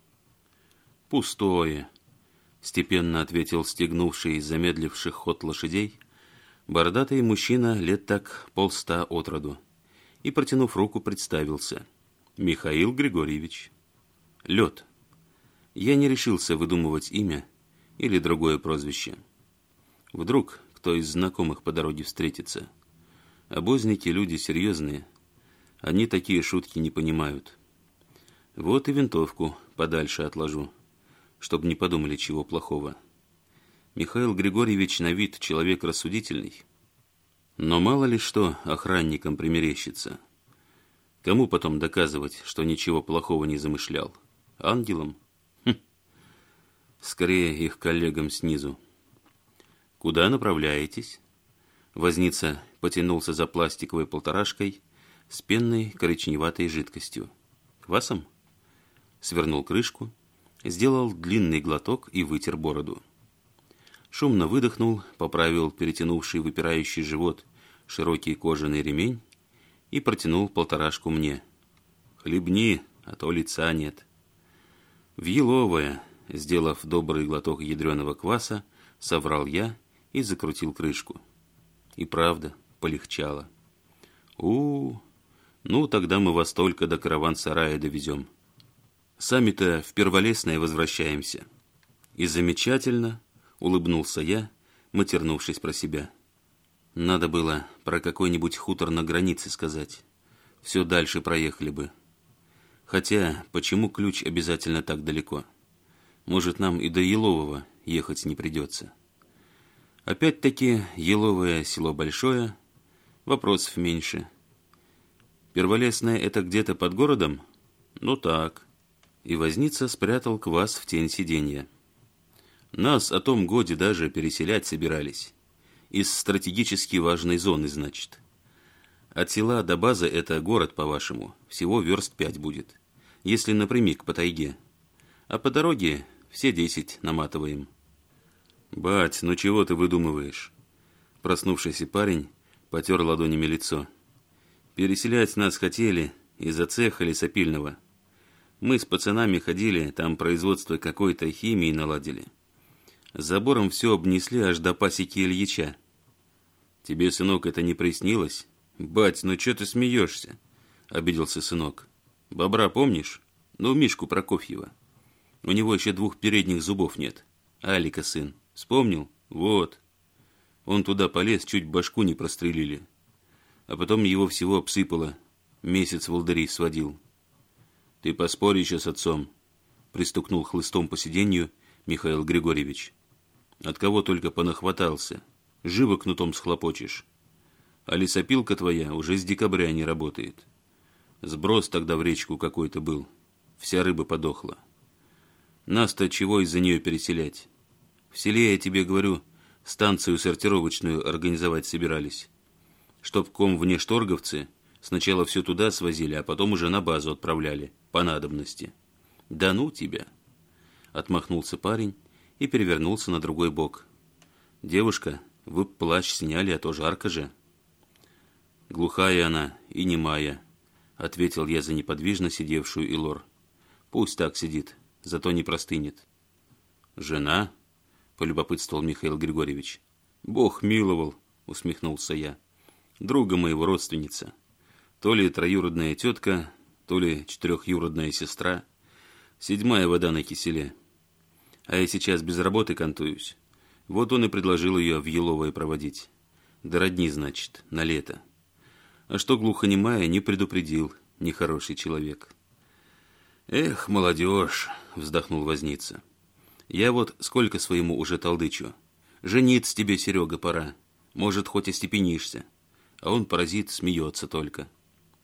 «Пустое», — степенно ответил стегнувший и замедливший ход лошадей, бородатый мужчина лет так полста от роду, и, протянув руку, представился. «Михаил Григорьевич». Лед. Я не решился выдумывать имя или другое прозвище. Вдруг кто из знакомых по дороге встретится. Обозники люди серьезные. Они такие шутки не понимают. Вот и винтовку подальше отложу, чтобы не подумали чего плохого. Михаил Григорьевич на вид человек рассудительный. Но мало ли что охранникам примерещится. Кому потом доказывать, что ничего плохого не замышлял? Ангелом? Хм. Скорее их коллегам снизу. Куда направляетесь? Возница потянулся за пластиковой полторашкой с пенной коричневатой жидкостью. Квасом? Свернул крышку, сделал длинный глоток и вытер бороду. Шумно выдохнул, поправил перетянувший выпирающий живот широкий кожаный ремень и протянул полторашку мне. «Хлебни, а то лица нет». «Вьеловая», — сделав добрый глоток ядреного кваса, соврал я и закрутил крышку. И правда, полегчало. у у ну тогда мы вас только до караван-сарая довезем. Сами-то в Перволесное возвращаемся. И замечательно, — улыбнулся я, матернувшись про себя. Надо было про какой-нибудь хутор на границе сказать. Все дальше проехали бы. Хотя, почему ключ обязательно так далеко? Может, нам и до Елового ехать не придется. Опять-таки, Еловое село большое, вопросов меньше. Перволесное это где-то под городом? Ну так. И возница спрятал квас в тень сиденья. Нас о том годе даже переселять собирались. Из стратегически важной зоны, значит. От села до базы это город, по-вашему, всего верст пять будет если напрямик по тайге. А по дороге все десять наматываем. «Бать, ну чего ты выдумываешь?» Проснувшийся парень потер ладонями лицо. «Переселять нас хотели из-за цеха лесопильного. Мы с пацанами ходили, там производство какой-то химии наладили. Забором все обнесли аж до пасеки Ильича. Тебе, сынок, это не приснилось?» «Бать, ну чё ты смеешься?» — обиделся сынок. Бобра помнишь? Ну, Мишку Прокофьева. У него еще двух передних зубов нет. Алика сын. Вспомнил? Вот. Он туда полез, чуть башку не прострелили. А потом его всего обсыпало. Месяц волдырей сводил. Ты поспорь еще с отцом. Пристукнул хлыстом по сиденью Михаил Григорьевич. От кого только понахватался. Живо кнутом схлопочешь. А лесопилка твоя уже с декабря не работает. Сброс тогда в речку какой-то был. Вся рыба подохла. Нас-то чего из-за нее переселять? В селе, я тебе говорю, станцию сортировочную организовать собирались. Чтоб ком внешторговцы сначала все туда свозили, а потом уже на базу отправляли, по надобности. «Да ну тебя!» Отмахнулся парень и перевернулся на другой бок. «Девушка, вы плащ сняли, а то жарко же». Глухая она и немая, — ответил я за неподвижно сидевшую Илор. «Пусть так сидит, зато не простынет». «Жена?» — полюбопытствовал Михаил Григорьевич. «Бог миловал», — усмехнулся я. «Друга моего родственница. То ли троюродная тетка, то ли четырехюродная сестра. Седьмая вода на киселе. А я сейчас без работы кантуюсь. Вот он и предложил ее в Еловое проводить. Да родни, значит, на лето» а что глухонемая не предупредил нехороший человек. «Эх, молодежь!» — вздохнул возница. «Я вот сколько своему уже толдычу. Жениться тебе, Серега, пора. Может, хоть и степенишься». А он, паразит, смеется только.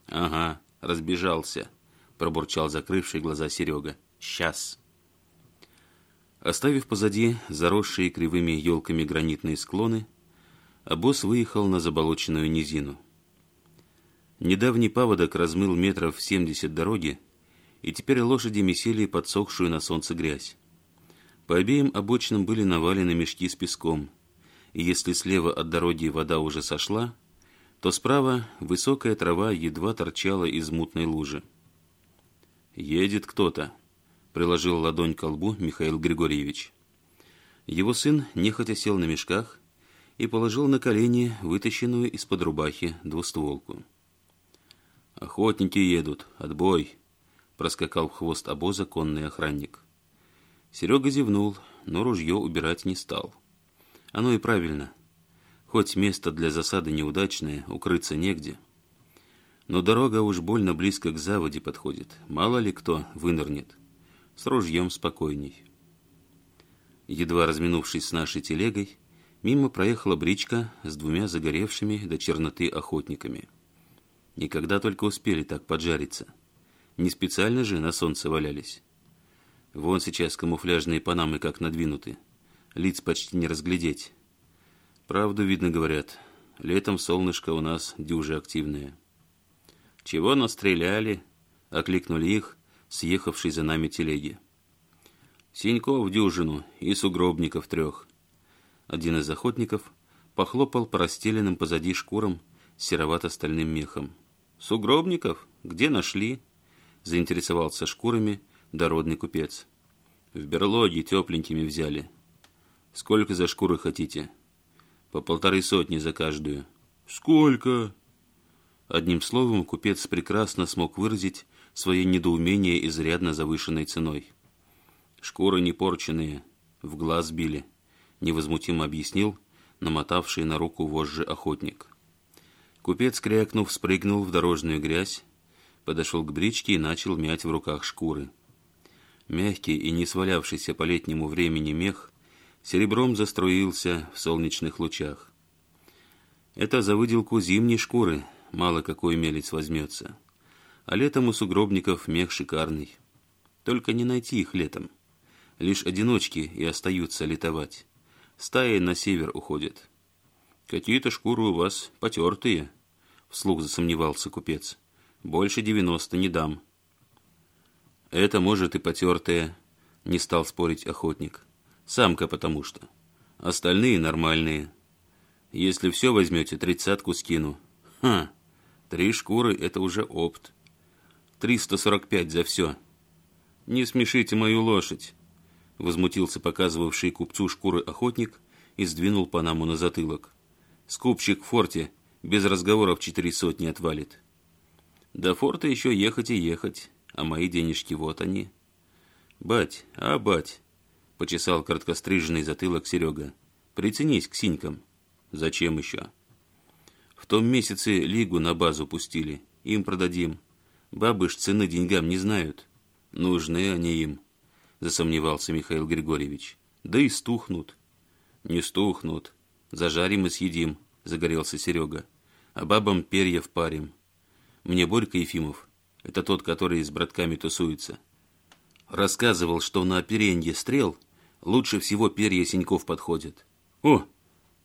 «Ага, разбежался», — пробурчал закрывший глаза Серега. «Сейчас». Оставив позади заросшие кривыми елками гранитные склоны, обоз выехал на заболоченную низину — Недавний паводок размыл метров семьдесят дороги, и теперь лошади месили подсохшую на солнце грязь. По обеим обочинам были навалены мешки с песком, и если слева от дороги вода уже сошла, то справа высокая трава едва торчала из мутной лужи. «Едет кто-то», — приложил ладонь к лбу Михаил Григорьевич. Его сын нехотя сел на мешках и положил на колени вытащенную из-под рубахи двустволку. «Охотники едут, отбой!» — проскакал в хвост обоза конный охранник. Серега зевнул, но ружье убирать не стал. Оно и правильно. Хоть место для засады неудачное, укрыться негде. Но дорога уж больно близко к заводе подходит. Мало ли кто вынырнет. С ружьем спокойней. Едва разминувшись с нашей телегой, мимо проехала бричка с двумя загоревшими до черноты охотниками. Никогда только успели так поджариться. Не специально же на солнце валялись. Вон сейчас камуфляжные панамы как надвинуты. Лиц почти не разглядеть. Правду, видно, говорят. Летом солнышко у нас дюже активное. «Чего настреляли?» — окликнули их, съехавшие за нами телеги. «Синьков дюжину и сугробников трех». Один из охотников похлопал по расстеленным позади шкурам серовато-стальным мехом. «Сугробников? Где нашли?» – заинтересовался шкурами дородный купец. «В берлоге тепленькими взяли. Сколько за шкуры хотите?» «По полторы сотни за каждую». «Сколько?» Одним словом, купец прекрасно смог выразить свое недоумение изрядно завышенной ценой. «Шкуры не порченные, в глаз били», — невозмутимо объяснил намотавший на руку вожжи охотник. Купец, крякнув, спрыгнул в дорожную грязь, подошел к бричке и начал мять в руках шкуры. Мягкий и не свалявшийся по летнему времени мех серебром заструился в солнечных лучах. Это за выделку зимней шкуры мало какой мелец возьмется. А летом у сугробников мех шикарный. Только не найти их летом. Лишь одиночки и остаются летовать. Стаи на север уходят. Какие-то шкуры у вас потертые, — вслух засомневался купец. «Больше девяносто не дам». «Это, может, и потертая», — не стал спорить охотник. «Самка, потому что. Остальные нормальные. Если все возьмете, тридцатку скину». «Ха! Три шкуры — это уже опт. 345 за все». «Не смешите мою лошадь», — возмутился показывавший купцу шкуры охотник и сдвинул Панаму на затылок. «Скупщик в форте без разговоров четыре сотни отвалит. До форта еще ехать и ехать, а мои денежки вот они. Бать, а, бать, почесал короткостриженный затылок Серега, приценись к синькам. Зачем еще? В том месяце лигу на базу пустили, им продадим. Бабы ж цены деньгам не знают. Нужны они им, засомневался Михаил Григорьевич. Да и стухнут. Не стухнут. Зажарим и съедим, загорелся Серега. А бабам перья в парим. Мне Борька Ефимов, это тот, который с братками тусуется, рассказывал, что на оперенье стрел лучше всего перья синьков подходят. О,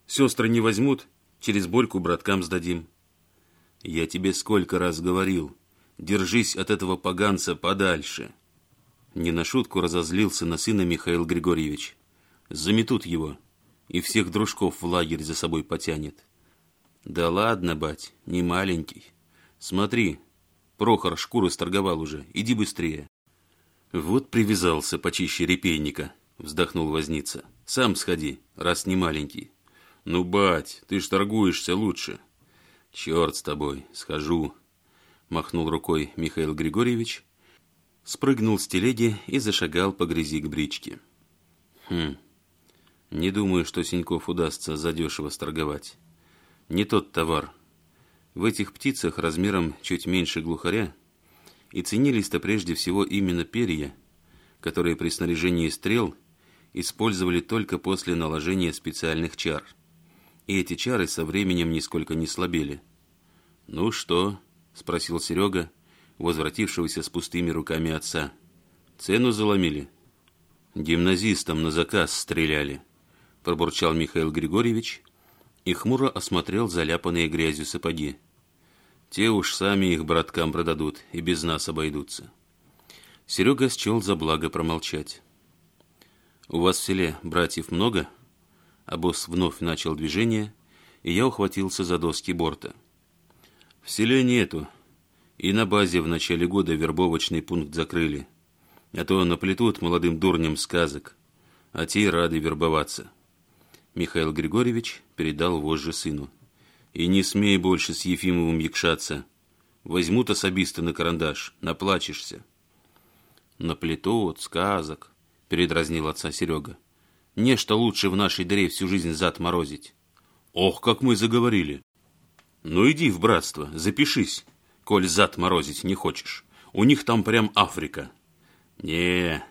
сестры не возьмут, через Борьку браткам сдадим. Я тебе сколько раз говорил, держись от этого поганца подальше. Не на шутку разозлился на сына Михаил Григорьевич. Заметут его, и всех дружков в лагерь за собой потянет. «Да ладно, бать, не маленький. Смотри, Прохор шкуры сторговал уже, иди быстрее». «Вот привязался почище репейника», — вздохнул возница. «Сам сходи, раз не маленький». «Ну, бать, ты ж торгуешься лучше». «Черт с тобой, схожу», — махнул рукой Михаил Григорьевич, спрыгнул с телеги и зашагал по грязи к бричке. «Хм, не думаю, что Синьков удастся задешево сторговать. Не тот товар. В этих птицах размером чуть меньше глухаря и ценились-то прежде всего именно перья, которые при снаряжении стрел использовали только после наложения специальных чар. И эти чары со временем нисколько не слабели. «Ну что?» – спросил Серега, возвратившегося с пустыми руками отца. «Цену заломили?» «Гимназистам на заказ стреляли», – пробурчал Михаил Григорьевич – и хмуро осмотрел заляпанные грязью сапоги. Те уж сами их браткам продадут и без нас обойдутся. Серега счел за благо промолчать. «У вас в селе братьев много?» А босс вновь начал движение, и я ухватился за доски борта. «В селе нету. И на базе в начале года вербовочный пункт закрыли. А то наплетут молодым дурням сказок, а те и рады вербоваться». Михаил Григорьевич передал вожжи сыну. «И не смей больше с Ефимовым якшаться. Возьмут особисто на карандаш, наплачешься». На плето от сказок», — передразнил отца Серега. «Нечто лучше в нашей дыре всю жизнь зад морозить». «Ох, как мы заговорили!» «Ну иди в братство, запишись, коль зад морозить не хочешь. У них там прям Африка». «Не,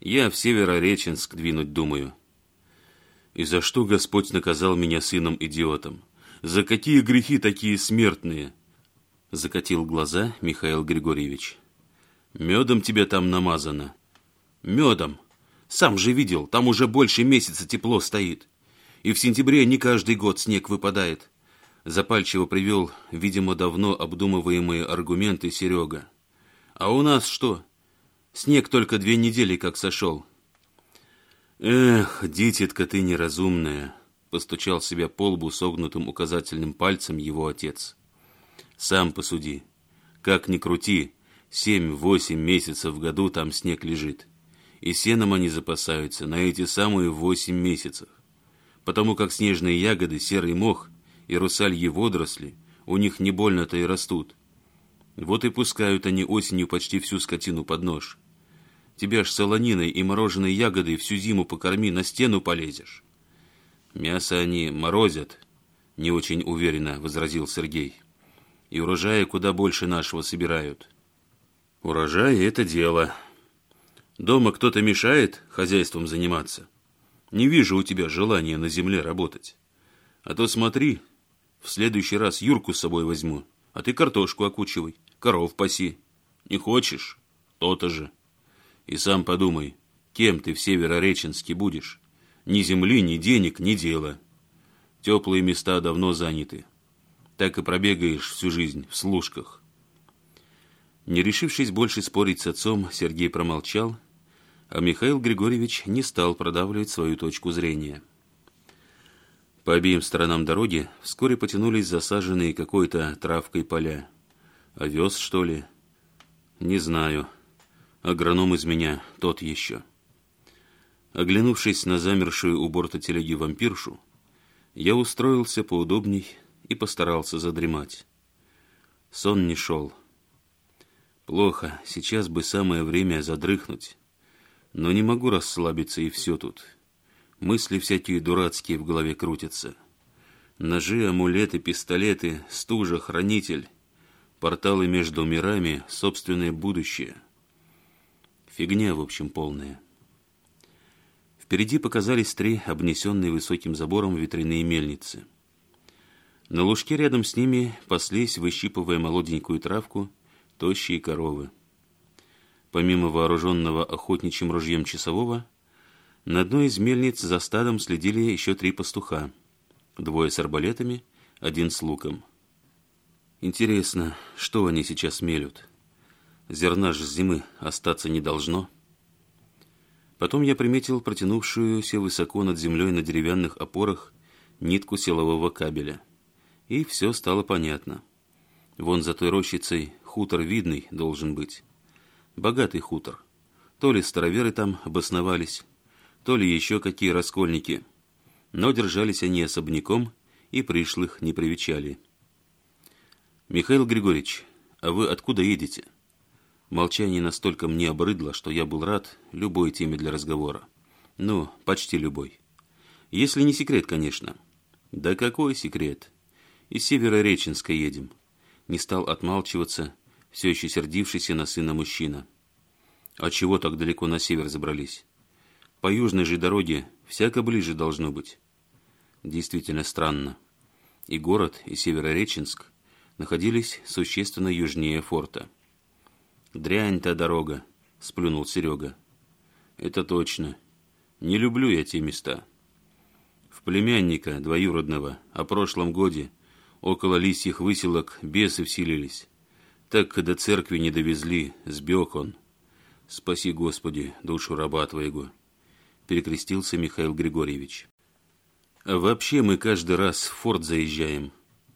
я в Северореченск двинуть думаю». И за что Господь наказал меня сыном-идиотом? За какие грехи такие смертные?» Закатил глаза Михаил Григорьевич. «Медом тебе там намазано». «Медом! Сам же видел, там уже больше месяца тепло стоит. И в сентябре не каждый год снег выпадает». Запальчиво привел, видимо, давно обдумываемые аргументы Серега. «А у нас что? Снег только две недели как сошел, «Эх, дитятка ты неразумная!» — постучал себя по лбу согнутым указательным пальцем его отец. «Сам посуди. Как ни крути, семь-восемь месяцев в году там снег лежит. И сеном они запасаются на эти самые восемь месяцев. Потому как снежные ягоды, серый мох и русальи водоросли у них не больно-то и растут. Вот и пускают они осенью почти всю скотину под нож. Тебе ж солониной и мороженой ягодой всю зиму покорми, на стену полезешь». «Мясо они морозят», — не очень уверенно возразил Сергей. «И урожая куда больше нашего собирают». «Урожай — это дело. Дома кто-то мешает хозяйством заниматься? Не вижу у тебя желания на земле работать. А то смотри, в следующий раз Юрку с собой возьму, а ты картошку окучивай, коров паси. Не хочешь? То-то же». И сам подумай, кем ты в Северореченске будешь? Ни земли, ни денег, ни дела. Теплые места давно заняты. Так и пробегаешь всю жизнь в служках. Не решившись больше спорить с отцом, Сергей промолчал, а Михаил Григорьевич не стал продавливать свою точку зрения. По обеим сторонам дороги вскоре потянулись засаженные какой-то травкой поля. Овес, что ли? Не знаю. Агроном из меня тот еще. Оглянувшись на замершую у борта телеги вампиршу, я устроился поудобней и постарался задремать. Сон не шел. Плохо, сейчас бы самое время задрыхнуть. Но не могу расслабиться, и все тут. Мысли всякие дурацкие в голове крутятся. Ножи, амулеты, пистолеты, стужа, хранитель. Порталы между мирами, собственное будущее — Фигня, в общем, полная. Впереди показались три обнесенные высоким забором ветряные мельницы. На лужке рядом с ними паслись, выщипывая молоденькую травку, тощие коровы. Помимо вооруженного охотничьим ружьем часового, на одной из мельниц за стадом следили еще три пастуха. Двое с арбалетами, один с луком. Интересно, что они сейчас мелют? Зерна же зимы остаться не должно. Потом я приметил протянувшуюся высоко над землей на деревянных опорах нитку силового кабеля. И все стало понятно. Вон за той рощицей хутор видный должен быть. Богатый хутор. То ли староверы там обосновались, то ли еще какие раскольники. Но держались они особняком и пришлых не привечали. «Михаил Григорьевич, а вы откуда едете?» Молчание настолько мне обрыдло, что я был рад любой теме для разговора. Ну, почти любой. Если не секрет, конечно. Да какой секрет? Из Северореченска едем. Не стал отмалчиваться, все еще сердившийся на сына мужчина. А чего так далеко на север забрались? По южной же дороге всяко ближе должно быть. Действительно странно. И город, и Северореченск находились существенно южнее форта. «Дрянь та дорога», — сплюнул Серега. «Это точно. Не люблю я те места». В племянника двоюродного о прошлом годе около лисьих выселок бесы вселились. Так до церкви не довезли, сбег он. Спаси, Господи, душу раба твоего, перекрестился Михаил Григорьевич. А вообще мы каждый раз в форт заезжаем.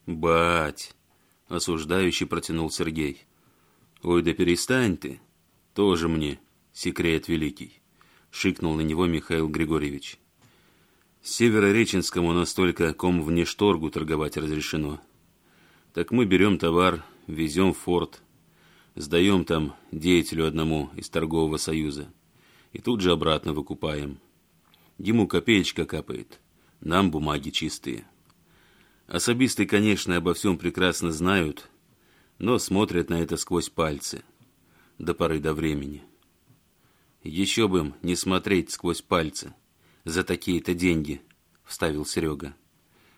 Бать! Осуждающий протянул Сергей. «Ой, да перестань ты! Тоже мне секрет великий!» — шикнул на него Михаил Григорьевич. «Северореченскому настолько ком вне шторгу торговать разрешено. Так мы берем товар, везем в форт, сдаем там деятелю одному из торгового союза и тут же обратно выкупаем. Ему копеечка капает, нам бумаги чистые. Особисты, конечно, обо всем прекрасно знают, — но смотрят на это сквозь пальцы до поры до времени. «Еще бы им не смотреть сквозь пальцы за такие-то деньги», — вставил Серега.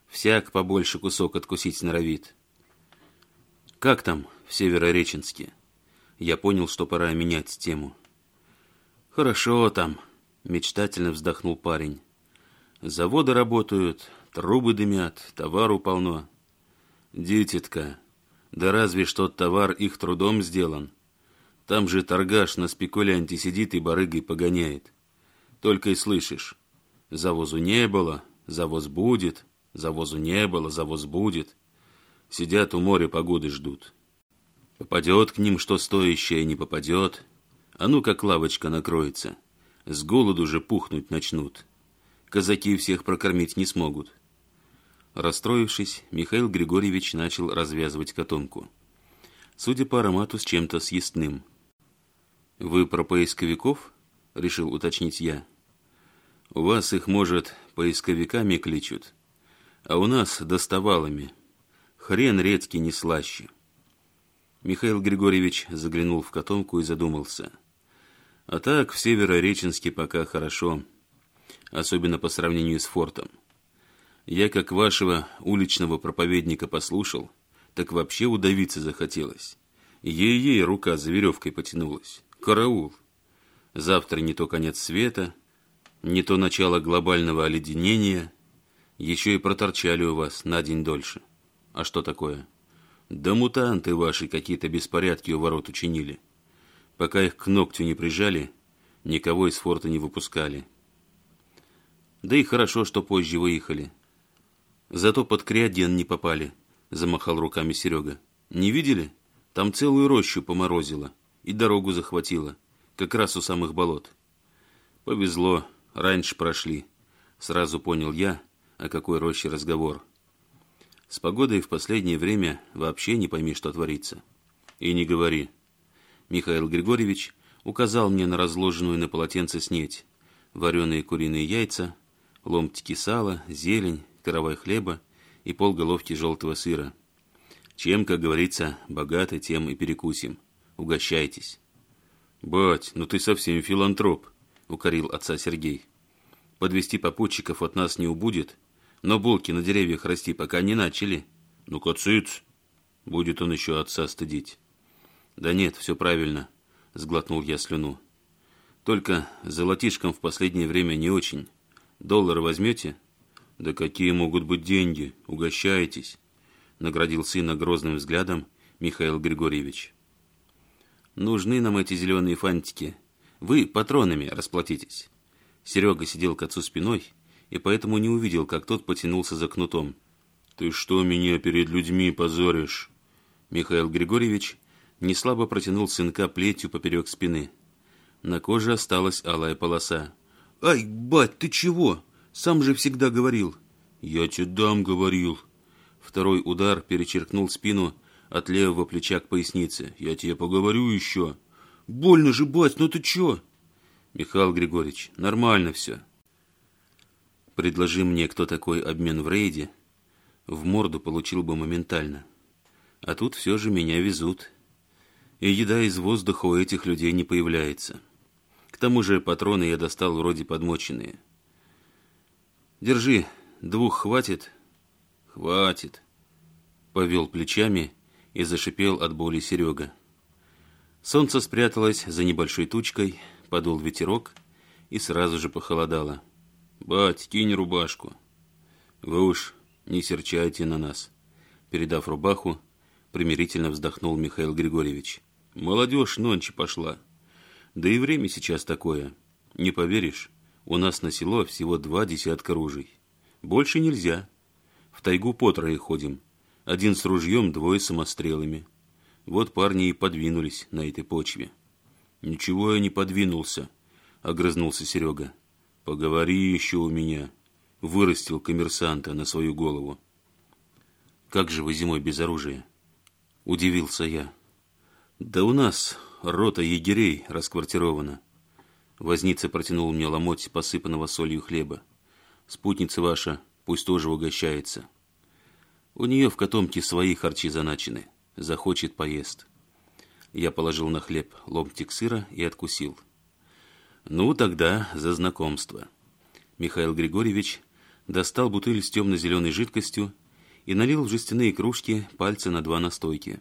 «Всяк побольше кусок откусить сноровит». «Как там в Северореченске?» Я понял, что пора менять тему. «Хорошо там», — мечтательно вздохнул парень. «Заводы работают, трубы дымят, товару полно. Дитятка, да разве что товар их трудом сделан. Там же торгаш на спекулянте сидит и барыгой погоняет. Только и слышишь. Завозу не было, завоз будет, завозу не было, завоз будет. Сидят у моря погоды ждут. Попадет к ним что стоящее, не попадет. А ну как лавочка накроется. С голоду же пухнуть начнут. Казаки всех прокормить не смогут. Расстроившись, Михаил Григорьевич начал развязывать котомку. Судя по аромату, с чем-то съестным. «Вы про поисковиков?» — решил уточнить я. «У вас их, может, поисковиками кличут, а у нас доставалами. Хрен редкий не слаще». Михаил Григорьевич заглянул в котомку и задумался. «А так, в Северореченске пока хорошо, особенно по сравнению с фортом. Я, как вашего уличного проповедника послушал, так вообще удавиться захотелось. Ей-ей рука за веревкой потянулась. Караул! Завтра не то конец света, не то начало глобального оледенения. Еще и проторчали у вас на день дольше. А что такое? Да мутанты ваши какие-то беспорядки у ворот учинили. Пока их к ногтю не прижали, никого из форта не выпускали. Да и хорошо, что позже выехали. Зато под Креоден не попали, замахал руками Серега. Не видели? Там целую рощу поморозило и дорогу захватило, как раз у самых болот. Повезло, раньше прошли. Сразу понял я, о какой роще разговор. С погодой в последнее время вообще не пойми, что творится. И не говори. Михаил Григорьевич указал мне на разложенную на полотенце снеть, вареные куриные яйца, ломтики сала, зелень, коровой хлеба и полголовки желтого сыра. Чем, как говорится, богаты, тем и перекусим. Угощайтесь. «Бать, ну ты совсем филантроп», — укорил отца Сергей. «Подвести попутчиков от нас не убудет, но булки на деревьях расти пока не начали. Ну-ка, цыц!» Будет он еще отца стыдить. «Да нет, все правильно», — сглотнул я слюну. «Только золотишком в последнее время не очень. Доллар возьмете?» «Да какие могут быть деньги? Угощайтесь!» Наградил сына грозным взглядом Михаил Григорьевич. «Нужны нам эти зеленые фантики. Вы патронами расплатитесь». Серега сидел к отцу спиной и поэтому не увидел, как тот потянулся за кнутом. «Ты что меня перед людьми позоришь?» Михаил Григорьевич неслабо протянул сынка плетью поперек спины. На коже осталась алая полоса. «Ай, бать, ты чего?» Сам же всегда говорил. «Я тебе дам, говорил». Второй удар перечеркнул спину от левого плеча к пояснице. «Я тебе поговорю еще». «Больно же, бать, ну ты че?» «Михаил Григорьевич, нормально все». «Предложи мне, кто такой обмен в рейде, в морду получил бы моментально. А тут все же меня везут. И еда из воздуха у этих людей не появляется. К тому же патроны я достал вроде подмоченные». Держи, двух хватит?» «Хватит», — повел плечами и зашипел от боли Серега. Солнце спряталось за небольшой тучкой, подул ветерок и сразу же похолодало. «Бать, кинь рубашку!» «Вы уж не серчайте на нас!» Передав рубаху, примирительно вздохнул Михаил Григорьевич. «Молодежь нонче пошла. Да и время сейчас такое. Не поверишь?» У нас на село всего два десятка ружей. Больше нельзя. В тайгу по трое ходим. Один с ружьем, двое с самострелами. Вот парни и подвинулись на этой почве. «Ничего я не подвинулся», — огрызнулся Серега. «Поговори еще у меня», — вырастил коммерсанта на свою голову. «Как же вы зимой без оружия?» — удивился я. «Да у нас рота егерей расквартирована. Возница протянул мне ломоть посыпанного солью хлеба. «Спутница ваша пусть тоже угощается. У нее в котомке свои харчи заначены. Захочет, поест». Я положил на хлеб ломтик сыра и откусил. «Ну, тогда за знакомство». Михаил Григорьевич достал бутыль с темно-зеленой жидкостью и налил в жестяные кружки пальцы на два настойки.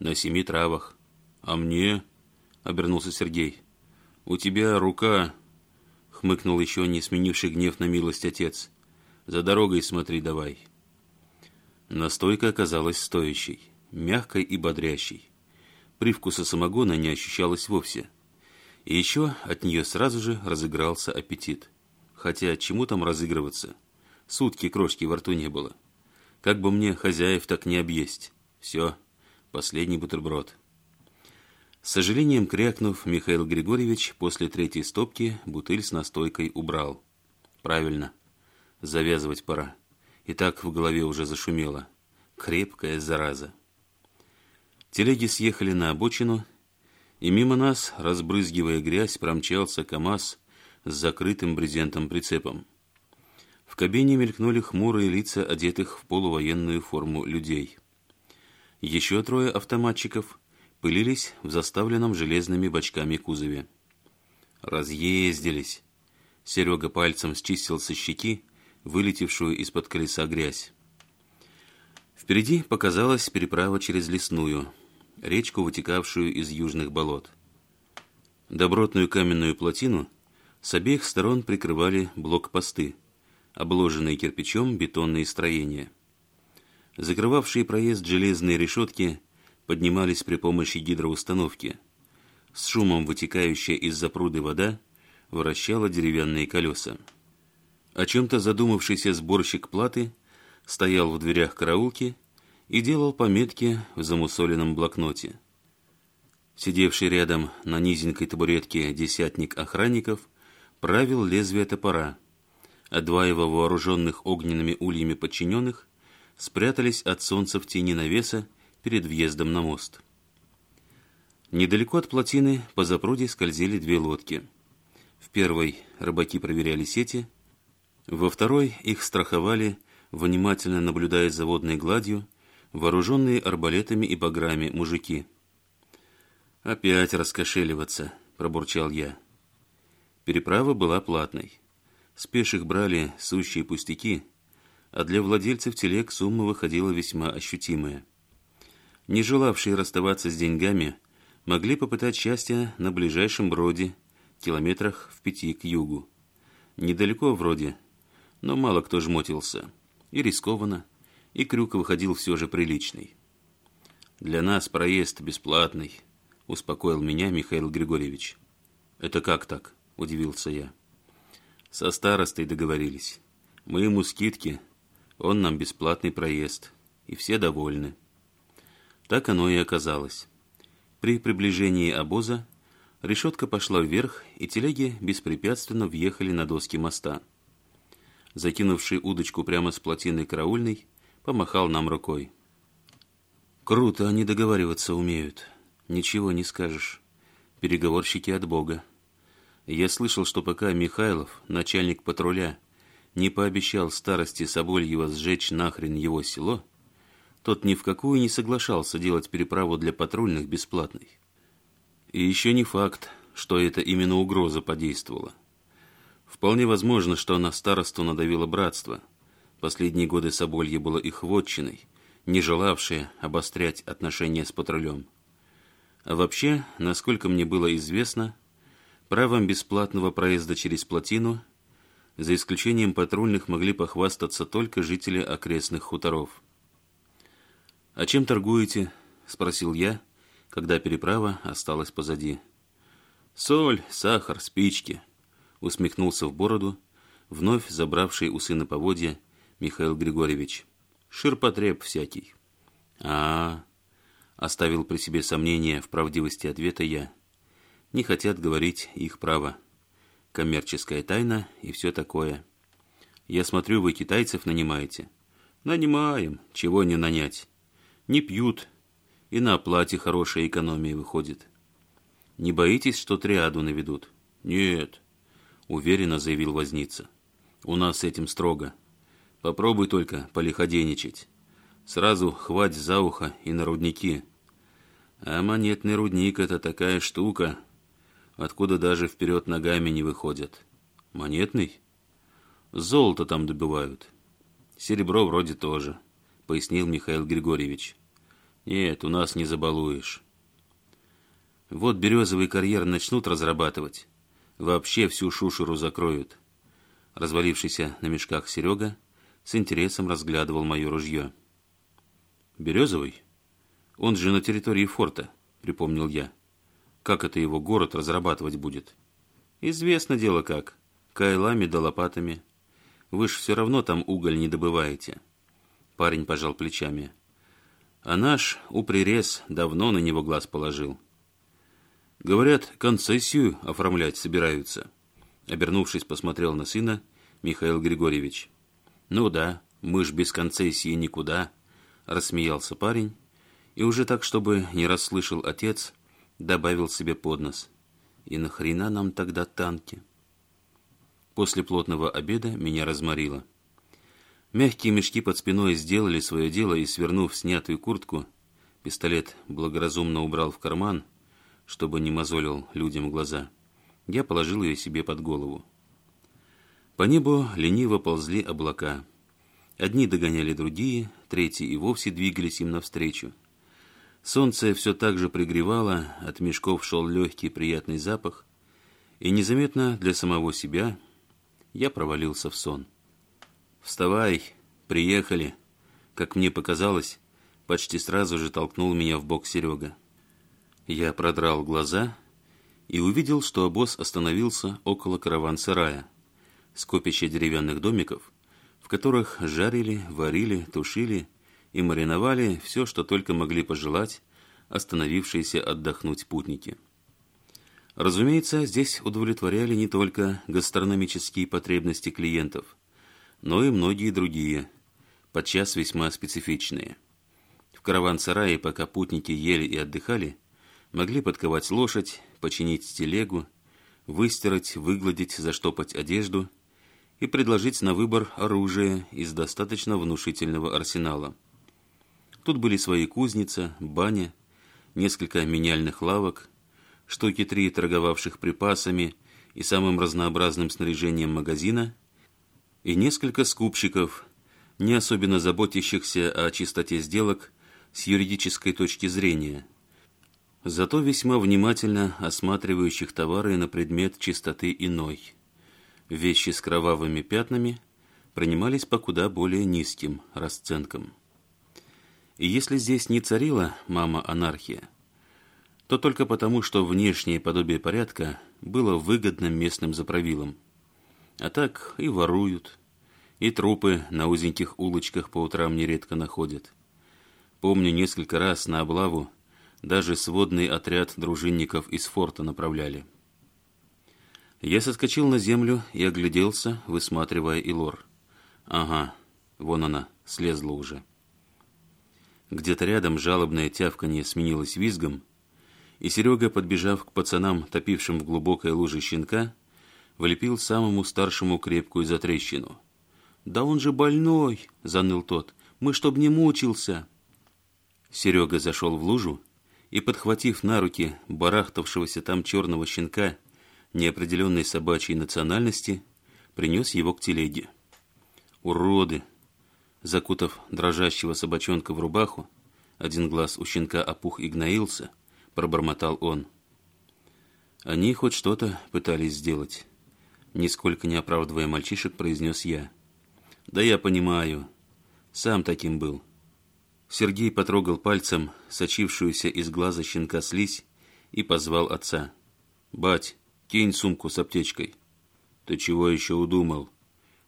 «На семи травах». «А мне?» — обернулся Сергей. «У тебя рука...» — хмыкнул еще не сменивший гнев на милость отец. «За дорогой смотри давай». Настойка оказалась стоящей, мягкой и бодрящей. Привкуса самогона не ощущалось вовсе. И еще от нее сразу же разыгрался аппетит. Хотя чему там разыгрываться? Сутки крошки во рту не было. Как бы мне хозяев так не объесть. Все, последний бутерброд. С сожалением крякнув, Михаил Григорьевич после третьей стопки бутыль с настойкой убрал. Правильно. Завязывать пора. И так в голове уже зашумело. Крепкая зараза. Телеги съехали на обочину, и мимо нас, разбрызгивая грязь, промчался КАМАЗ с закрытым брезентом прицепом. В кабине мелькнули хмурые лица, одетых в полувоенную форму людей. Еще трое автоматчиков – пылились в заставленном железными бочками кузове. «Разъездились!» Серега пальцем счистил со щеки вылетевшую из-под колеса грязь. Впереди показалась переправа через лесную, речку, вытекавшую из южных болот. Добротную каменную плотину с обеих сторон прикрывали блокпосты, обложенные кирпичом бетонные строения. Закрывавшие проезд железные решетки – поднимались при помощи гидроустановки. С шумом вытекающая из запруды вода вращала деревянные колеса. О чем-то задумавшийся сборщик платы стоял в дверях караулки и делал пометки в замусоленном блокноте. Сидевший рядом на низенькой табуретке десятник охранников правил лезвие топора, а два его вооруженных огненными ульями подчиненных спрятались от солнца в тени навеса перед въездом на мост. Недалеко от плотины по запруде скользили две лодки. В первой рыбаки проверяли сети, во второй их страховали, внимательно наблюдая за водной гладью, вооруженные арбалетами и баграми мужики. «Опять раскошеливаться», — пробурчал я. Переправа была платной. С брали сущие пустяки, а для владельцев телег сумма выходила весьма ощутимая — не желавшие расставаться с деньгами, могли попытать счастья на ближайшем броде, километрах в пяти к югу. Недалеко вроде, но мало кто жмотился. И рискованно, и крюк выходил все же приличный. «Для нас проезд бесплатный», — успокоил меня Михаил Григорьевич. «Это как так?» — удивился я. «Со старостой договорились. Мы ему скидки, он нам бесплатный проезд, и все довольны». Так оно и оказалось. При приближении обоза решетка пошла вверх, и телеги беспрепятственно въехали на доски моста. Закинувший удочку прямо с плотины караульный, помахал нам рукой. «Круто они договариваться умеют. Ничего не скажешь. Переговорщики от Бога. Я слышал, что пока Михайлов, начальник патруля, не пообещал старости Собольева сжечь нахрен его село, — тот ни в какую не соглашался делать переправу для патрульных бесплатной. И еще не факт, что это именно угроза подействовала. Вполне возможно, что она старосту надавила братство. Последние годы Соболье было их вотчиной, не желавшее обострять отношения с патрулем. А вообще, насколько мне было известно, правом бесплатного проезда через плотину, за исключением патрульных, могли похвастаться только жители окрестных хуторов – «А чем торгуете?» — спросил я, когда переправа осталась позади. «Соль, сахар, спички», — усмехнулся в бороду, вновь забравший у сына поводья Михаил Григорьевич. «Ширпотреб всякий». А, -а, а оставил при себе сомнение в правдивости ответа я. Не хотят говорить их право. Коммерческая тайна и все такое. Я смотрю, вы китайцев нанимаете. Нанимаем, чего не нанять. Не пьют, и на оплате хорошая экономия выходит. Не боитесь, что триаду наведут? Нет, уверенно заявил возница. У нас с этим строго. Попробуй только полиходеничать. Сразу хвать за ухо и на рудники. А монетный рудник — это такая штука, откуда даже вперед ногами не выходят. Монетный? Золото там добывают. Серебро вроде тоже. — пояснил Михаил Григорьевич. «Нет, у нас не забалуешь». Вот березовый карьер начнут разрабатывать. Вообще всю шушеру закроют. Развалившийся на мешках Серега с интересом разглядывал мое ружье. «Березовый? Он же на территории форта», — припомнил я. «Как это его город разрабатывать будет?» «Известно дело как. Кайлами да лопатами. Вы же все равно там уголь не добываете». Парень пожал плечами. А наш упререз давно на него глаз положил. Говорят, концессию оформлять собираются. Обернувшись, посмотрел на сына Михаил Григорьевич. Ну да, мы ж без концессии никуда, рассмеялся парень и уже так, чтобы не расслышал отец, добавил себе под нос. И нахрена нам тогда танки? После плотного обеда меня разморило. Мягкие мешки под спиной сделали свое дело и, свернув снятую куртку, пистолет благоразумно убрал в карман, чтобы не мозолил людям глаза. Я положил ее себе под голову. По небу лениво ползли облака. Одни догоняли другие, третьи и вовсе двигались им навстречу. Солнце все так же пригревало, от мешков шел легкий приятный запах, и незаметно для самого себя я провалился в сон. «Вставай! Приехали!» Как мне показалось, почти сразу же толкнул меня в бок Серега. Я продрал глаза и увидел, что обоз остановился около караван-сарая, скопища деревянных домиков, в которых жарили, варили, тушили и мариновали все, что только могли пожелать остановившиеся отдохнуть путники. Разумеется, здесь удовлетворяли не только гастрономические потребности клиентов, но и многие другие, подчас весьма специфичные. В караван-сарае, пока путники ели и отдыхали, могли подковать лошадь, починить телегу, выстирать, выгладить, заштопать одежду и предложить на выбор оружие из достаточно внушительного арсенала. Тут были свои кузница, баня, несколько меняльных лавок, штуки три торговавших припасами и самым разнообразным снаряжением магазина – и несколько скупщиков, не особенно заботящихся о чистоте сделок с юридической точки зрения, зато весьма внимательно осматривающих товары на предмет чистоты иной. Вещи с кровавыми пятнами принимались по куда более низким расценкам. И если здесь не царила мама-анархия, то только потому, что внешнее подобие порядка было выгодно местным заправилам – а так и воруют. И трупы на узеньких улочках по утрам нередко находят. Помню, несколько раз на облаву даже сводный отряд дружинников из форта направляли. Я соскочил на землю и огляделся, высматривая Илор. Ага, вон она, слезла уже. Где-то рядом жалобное тявканье сменилось визгом, и Серега, подбежав к пацанам, топившим в глубокой луже щенка, влепил самому старшему крепкую затрещину. «Да он же больной!» – заныл тот. «Мы чтоб не мучился!» Серега зашел в лужу и, подхватив на руки барахтавшегося там черного щенка неопределенной собачьей национальности, принес его к телеге. «Уроды!» Закутав дрожащего собачонка в рубаху, один глаз у щенка опух и гноился, пробормотал он. Они хоть что-то пытались сделать. Нисколько не оправдывая мальчишек, произнес я. «Да я понимаю. Сам таким был». Сергей потрогал пальцем сочившуюся из глаза щенка слизь и позвал отца. «Бать, кинь сумку с аптечкой». «Ты чего еще удумал?»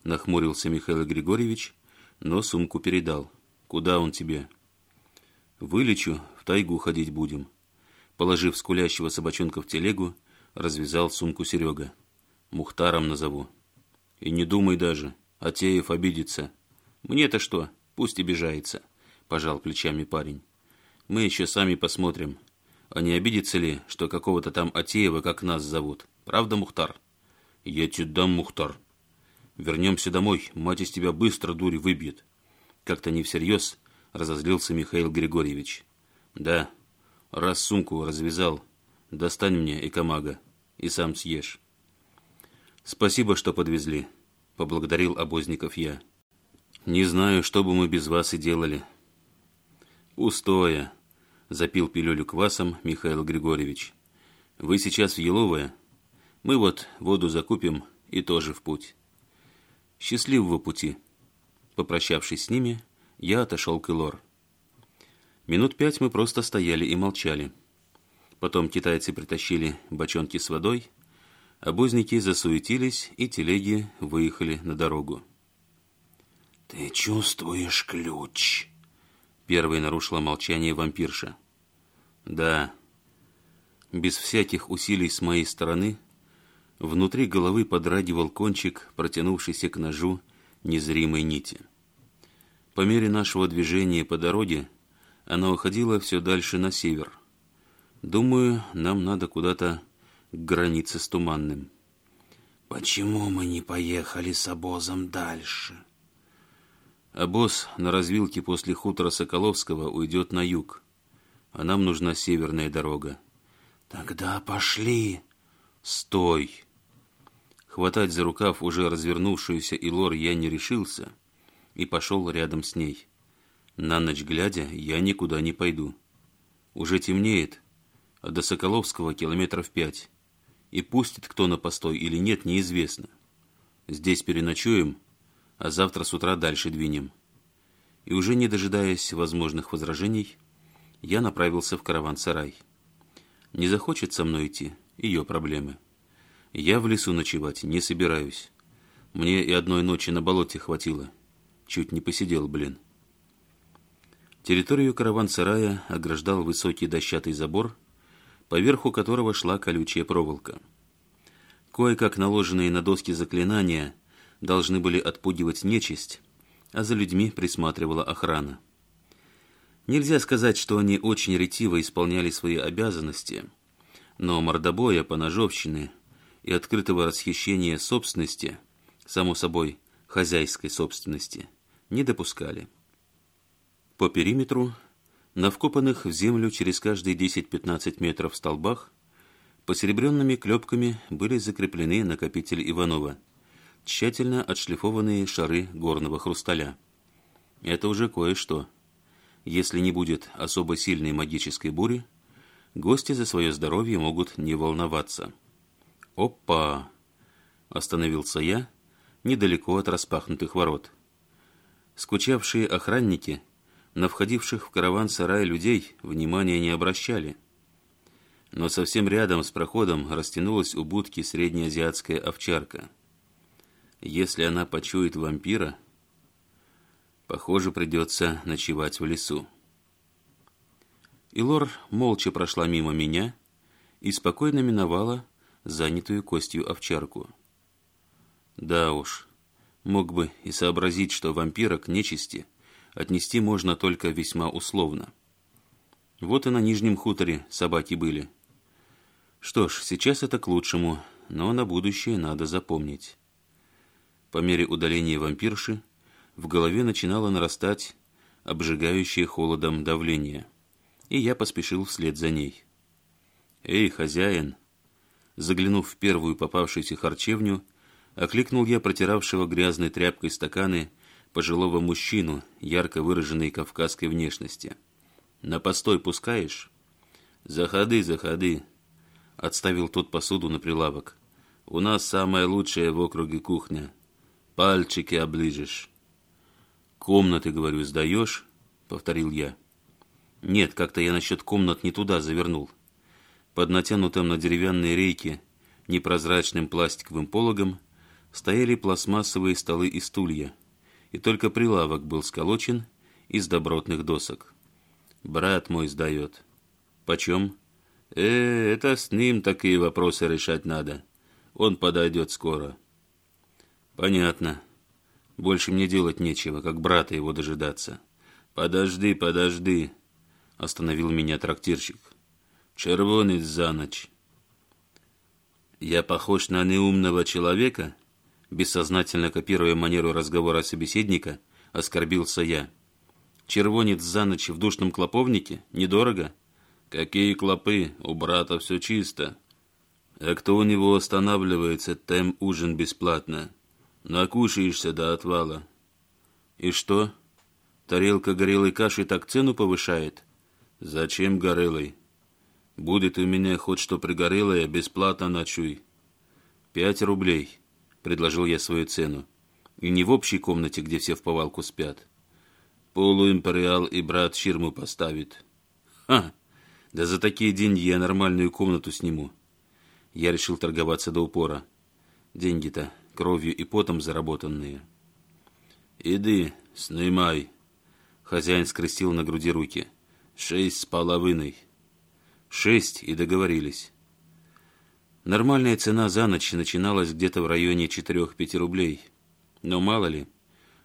Нахмурился Михаил Григорьевич, но сумку передал. «Куда он тебе?» «Вылечу, в тайгу ходить будем». Положив скулящего собачонка в телегу, развязал сумку Серега. Мухтаром назову. И не думай даже, Атеев обидится. Мне-то что, пусть обижается, пожал плечами парень. Мы еще сами посмотрим. А не обидится ли, что какого-то там Атеева, как нас зовут? Правда, Мухтар? Я тебе дам, Мухтар. Вернемся домой, мать из тебя быстро дури выбьет. Как-то не всерьез разозлился Михаил Григорьевич. Да, раз сумку развязал, достань мне экомага и сам съешь. «Спасибо, что подвезли», — поблагодарил обозников я. «Не знаю, что бы мы без вас и делали». «Устоя», — запил пилюлю квасом Михаил Григорьевич. «Вы сейчас в Еловое. Мы вот воду закупим и тоже в путь». «Счастливого пути». Попрощавшись с ними, я отошел к Илор. Минут пять мы просто стояли и молчали. Потом китайцы притащили бочонки с водой — Обозники засуетились, и телеги выехали на дорогу. «Ты чувствуешь ключ?» Первый нарушила молчание вампирша. «Да». Без всяких усилий с моей стороны внутри головы подрагивал кончик, протянувшийся к ножу незримой нити. По мере нашего движения по дороге она уходила все дальше на север. Думаю, нам надо куда-то к границе с Туманным. «Почему мы не поехали с обозом дальше?» «Обоз на развилке после хутора Соколовского уйдет на юг, а нам нужна северная дорога». «Тогда пошли!» «Стой!» Хватать за рукав уже развернувшуюся Илор я не решился и пошел рядом с ней. На ночь глядя, я никуда не пойду. Уже темнеет, а до Соколовского километров пять и пустит кто на постой или нет, неизвестно. Здесь переночуем, а завтра с утра дальше двинем. И уже не дожидаясь возможных возражений, я направился в караван-сарай. Не захочет со мной идти, ее проблемы. Я в лесу ночевать не собираюсь. Мне и одной ночи на болоте хватило. Чуть не посидел, блин. Территорию караван-сарая ограждал высокий дощатый забор поверху которого шла колючая проволока. Кое-как наложенные на доски заклинания должны были отпугивать нечисть, а за людьми присматривала охрана. Нельзя сказать, что они очень ретиво исполняли свои обязанности, но мордобоя, поножовщины и открытого расхищения собственности, само собой, хозяйской собственности, не допускали. По периметру на вкопанных в землю через каждые 10-15 метров столбах посеребренными клепками были закреплены накопители Иванова, тщательно отшлифованные шары горного хрусталя. Это уже кое-что. Если не будет особо сильной магической бури, гости за свое здоровье могут не волноваться. «Опа!» – остановился я недалеко от распахнутых ворот. Скучавшие охранники – на входивших в караван сарай людей внимания не обращали. Но совсем рядом с проходом растянулась у будки среднеазиатская овчарка. Если она почует вампира, похоже, придется ночевать в лесу. Илор молча прошла мимо меня и спокойно миновала занятую костью овчарку. Да уж, мог бы и сообразить, что вампира к нечисти – отнести можно только весьма условно. Вот и на Нижнем хуторе собаки были. Что ж, сейчас это к лучшему, но на будущее надо запомнить. По мере удаления вампирши в голове начинало нарастать обжигающее холодом давление, и я поспешил вслед за ней. «Эй, хозяин!» Заглянув в первую попавшуюся харчевню, окликнул я протиравшего грязной тряпкой стаканы пожилого мужчину ярко выраженной кавказской внешности. «На постой пускаешь?» Заходы, заходы. — отставил тот посуду на прилавок. «У нас самая лучшая в округе кухня. Пальчики оближешь». «Комнаты, говорю, сдаешь?» — повторил я. «Нет, как-то я насчет комнат не туда завернул». Под натянутым на деревянные рейки непрозрачным пластиковым пологом стояли пластмассовые столы и стулья — и только прилавок был сколочен из добротных досок. «Брат мой сдает». «Почем?» «Э, это с ним такие вопросы решать надо. Он подойдет скоро». «Понятно. Больше мне делать нечего, как брата его дожидаться». «Подожди, подожди», — остановил меня трактирщик. «Червонец за ночь». «Я похож на неумного человека?» бессознательно копируя манеру разговора собеседника, оскорбился я. «Червонец за ночь в душном клоповнике? Недорого?» «Какие клопы? У брата все чисто». «А кто у него останавливается, тем ужин бесплатно. Накушаешься до отвала». «И что? Тарелка горелой каши так цену повышает?» «Зачем горелой? Будет у меня хоть что пригорелое, бесплатно ночуй». «Пять рублей» предложил я свою цену. И не в общей комнате, где все в повалку спят. Полуимпериал и брат ширму поставит. Ха! Да за такие деньги я нормальную комнату сниму. Я решил торговаться до упора. Деньги-то кровью и потом заработанные. «Иди, снимай!» Хозяин скрестил на груди руки. «Шесть с половиной». «Шесть и договорились». Нормальная цена за ночь начиналась где-то в районе 4-5 рублей. Но мало ли,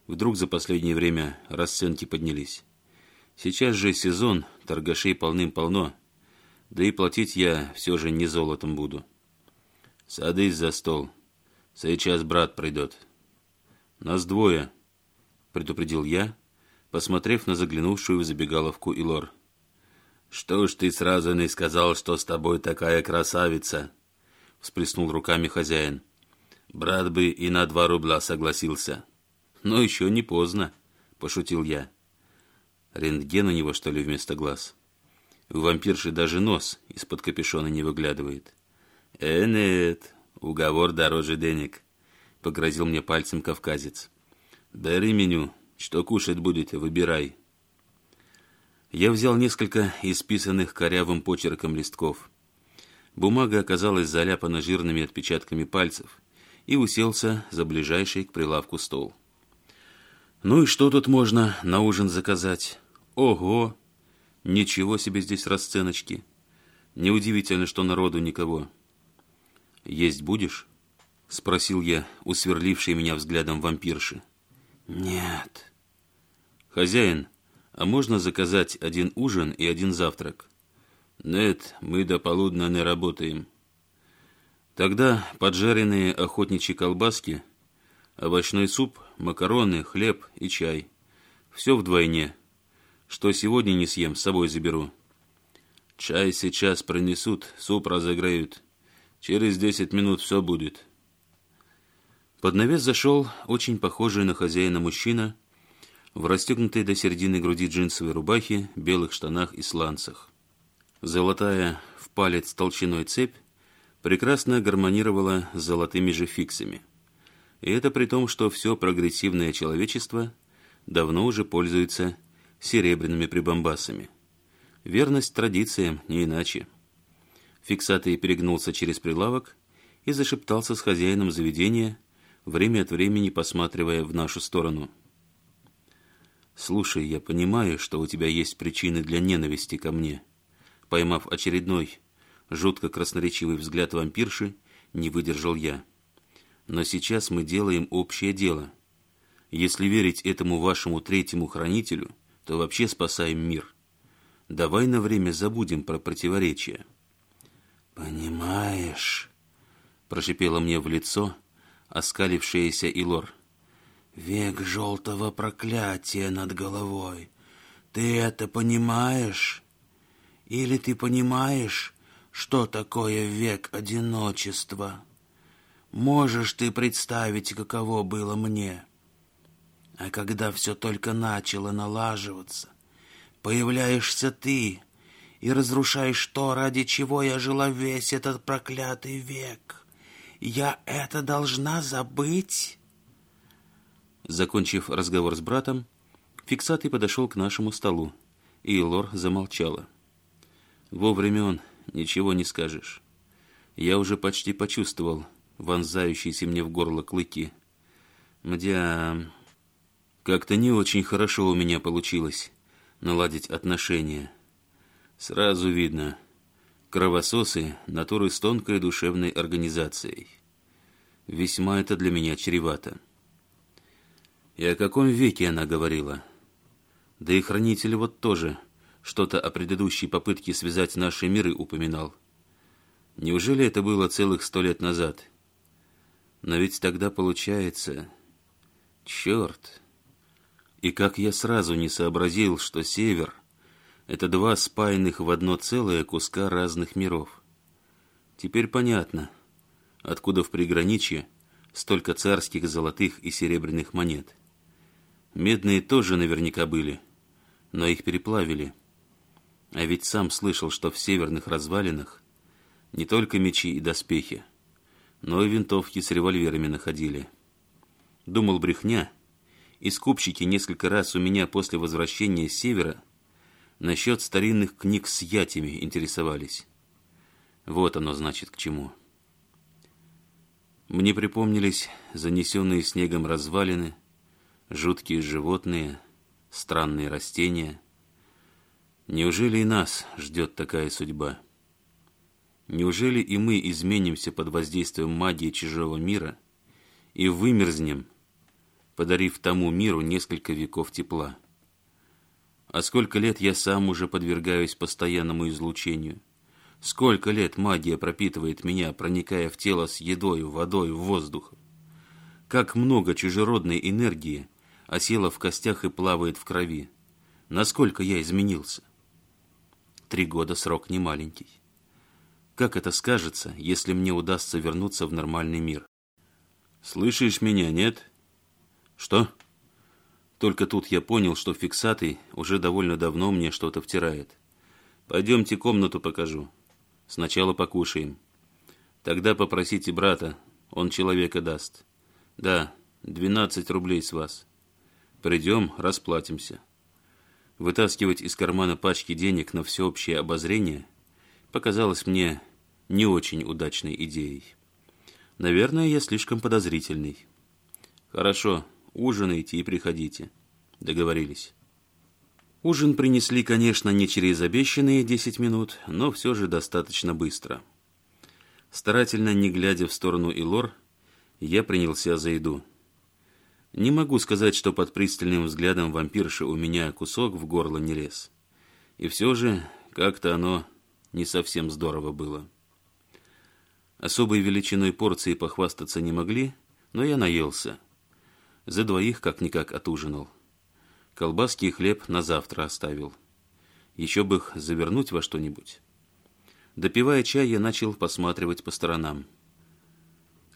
вдруг за последнее время расценки поднялись. Сейчас же сезон, торгашей полным-полно. Да и платить я все же не золотом буду. Садись за стол. Сейчас брат придет. Нас двое, предупредил я, посмотрев на заглянувшую в забегаловку Илор. «Что ж ты сразу не сказал, что с тобой такая красавица?» — всплеснул руками хозяин. «Брат бы и на два рубля согласился». «Но еще не поздно», — пошутил я. «Рентген у него, что ли, вместо глаз?» У вампирши даже нос из-под капюшона не выглядывает. «Э, нет, уговор дороже денег», — погрозил мне пальцем кавказец. дари меню, что кушать будете, выбирай». Я взял несколько исписанных корявым почерком листков — Бумага оказалась заляпана жирными отпечатками пальцев и уселся за ближайший к прилавку стол. «Ну и что тут можно на ужин заказать? Ого! Ничего себе здесь расценочки! Неудивительно, что народу никого. Есть будешь?» — спросил я, усверливший меня взглядом вампирши. «Нет». «Хозяин, а можно заказать один ужин и один завтрак?» «Нет, мы до полудня не работаем». Тогда поджаренные охотничьи колбаски, овощной суп, макароны, хлеб и чай. Все вдвойне. Что сегодня не съем, с собой заберу. Чай сейчас принесут, суп разогреют. Через десять минут все будет. Под навес зашел очень похожий на хозяина мужчина в расстегнутой до середины груди джинсовой рубахе, белых штанах и сланцах. Золотая в палец толщиной цепь прекрасно гармонировала с золотыми же фиксами. И это при том, что все прогрессивное человечество давно уже пользуется серебряными прибамбасами. Верность традициям не иначе. Фиксатый перегнулся через прилавок и зашептался с хозяином заведения, время от времени посматривая в нашу сторону. «Слушай, я понимаю, что у тебя есть причины для ненависти ко мне», Поймав очередной, жутко красноречивый взгляд вампирши, не выдержал я. Но сейчас мы делаем общее дело. Если верить этому вашему третьему хранителю, то вообще спасаем мир. Давай на время забудем про противоречия. «Понимаешь», — прошипела мне в лицо оскалившаяся Илор. «Век желтого проклятия над головой. Ты это понимаешь?» Или ты понимаешь, что такое век одиночества? Можешь ты представить, каково было мне? А когда все только начало налаживаться, появляешься ты и разрушаешь то, ради чего я жила весь этот проклятый век. Я это должна забыть? Закончив разговор с братом, Фиксатый подошел к нашему столу, и Лор замолчала. — во он, ничего не скажешь. Я уже почти почувствовал вонзающиеся мне в горло клыки. Мдя... Как-то не очень хорошо у меня получилось наладить отношения. Сразу видно. Кровососы — натуры с тонкой душевной организацией. Весьма это для меня чревато. И о каком веке она говорила? Да и хранитель вот тоже — что-то о предыдущей попытке связать наши миры упоминал. Неужели это было целых сто лет назад? Но ведь тогда получается... Черт! И как я сразу не сообразил, что Север — это два спаянных в одно целое куска разных миров. Теперь понятно, откуда в приграничье столько царских золотых и серебряных монет. Медные тоже наверняка были, но их переплавили — а ведь сам слышал, что в северных развалинах не только мечи и доспехи, но и винтовки с револьверами находили. Думал брехня, и скупщики несколько раз у меня после возвращения с севера насчет старинных книг с ятями интересовались. Вот оно значит к чему. Мне припомнились занесенные снегом развалины, жуткие животные, странные растения — Неужели и нас ждет такая судьба? Неужели и мы изменимся под воздействием магии чужого мира и вымерзнем, подарив тому миру несколько веков тепла? А сколько лет я сам уже подвергаюсь постоянному излучению? Сколько лет магия пропитывает меня, проникая в тело с едой, водой, воздухом? Как много чужеродной энергии осела в костях и плавает в крови? Насколько я изменился? Три года срок не маленький. Как это скажется, если мне удастся вернуться в нормальный мир? Слышишь меня, нет? Что? Только тут я понял, что фиксатый уже довольно давно мне что-то втирает. Пойдемте комнату покажу. Сначала покушаем. Тогда попросите брата, он человека даст. Да, двенадцать рублей с вас. Придем, расплатимся. Вытаскивать из кармана пачки денег на всеобщее обозрение показалось мне не очень удачной идеей. Наверное, я слишком подозрительный. Хорошо, ужинайте и приходите. Договорились. Ужин принесли, конечно, не через обещанные 10 минут, но все же достаточно быстро. Старательно не глядя в сторону Илор, я принялся за еду. Не могу сказать, что под пристальным взглядом вампирши у меня кусок в горло не лез. И все же как-то оно не совсем здорово было. Особой величиной порции похвастаться не могли, но я наелся. За двоих как-никак отужинал. Колбаски и хлеб на завтра оставил. Еще бы их завернуть во что-нибудь. Допивая чай, я начал посматривать по сторонам.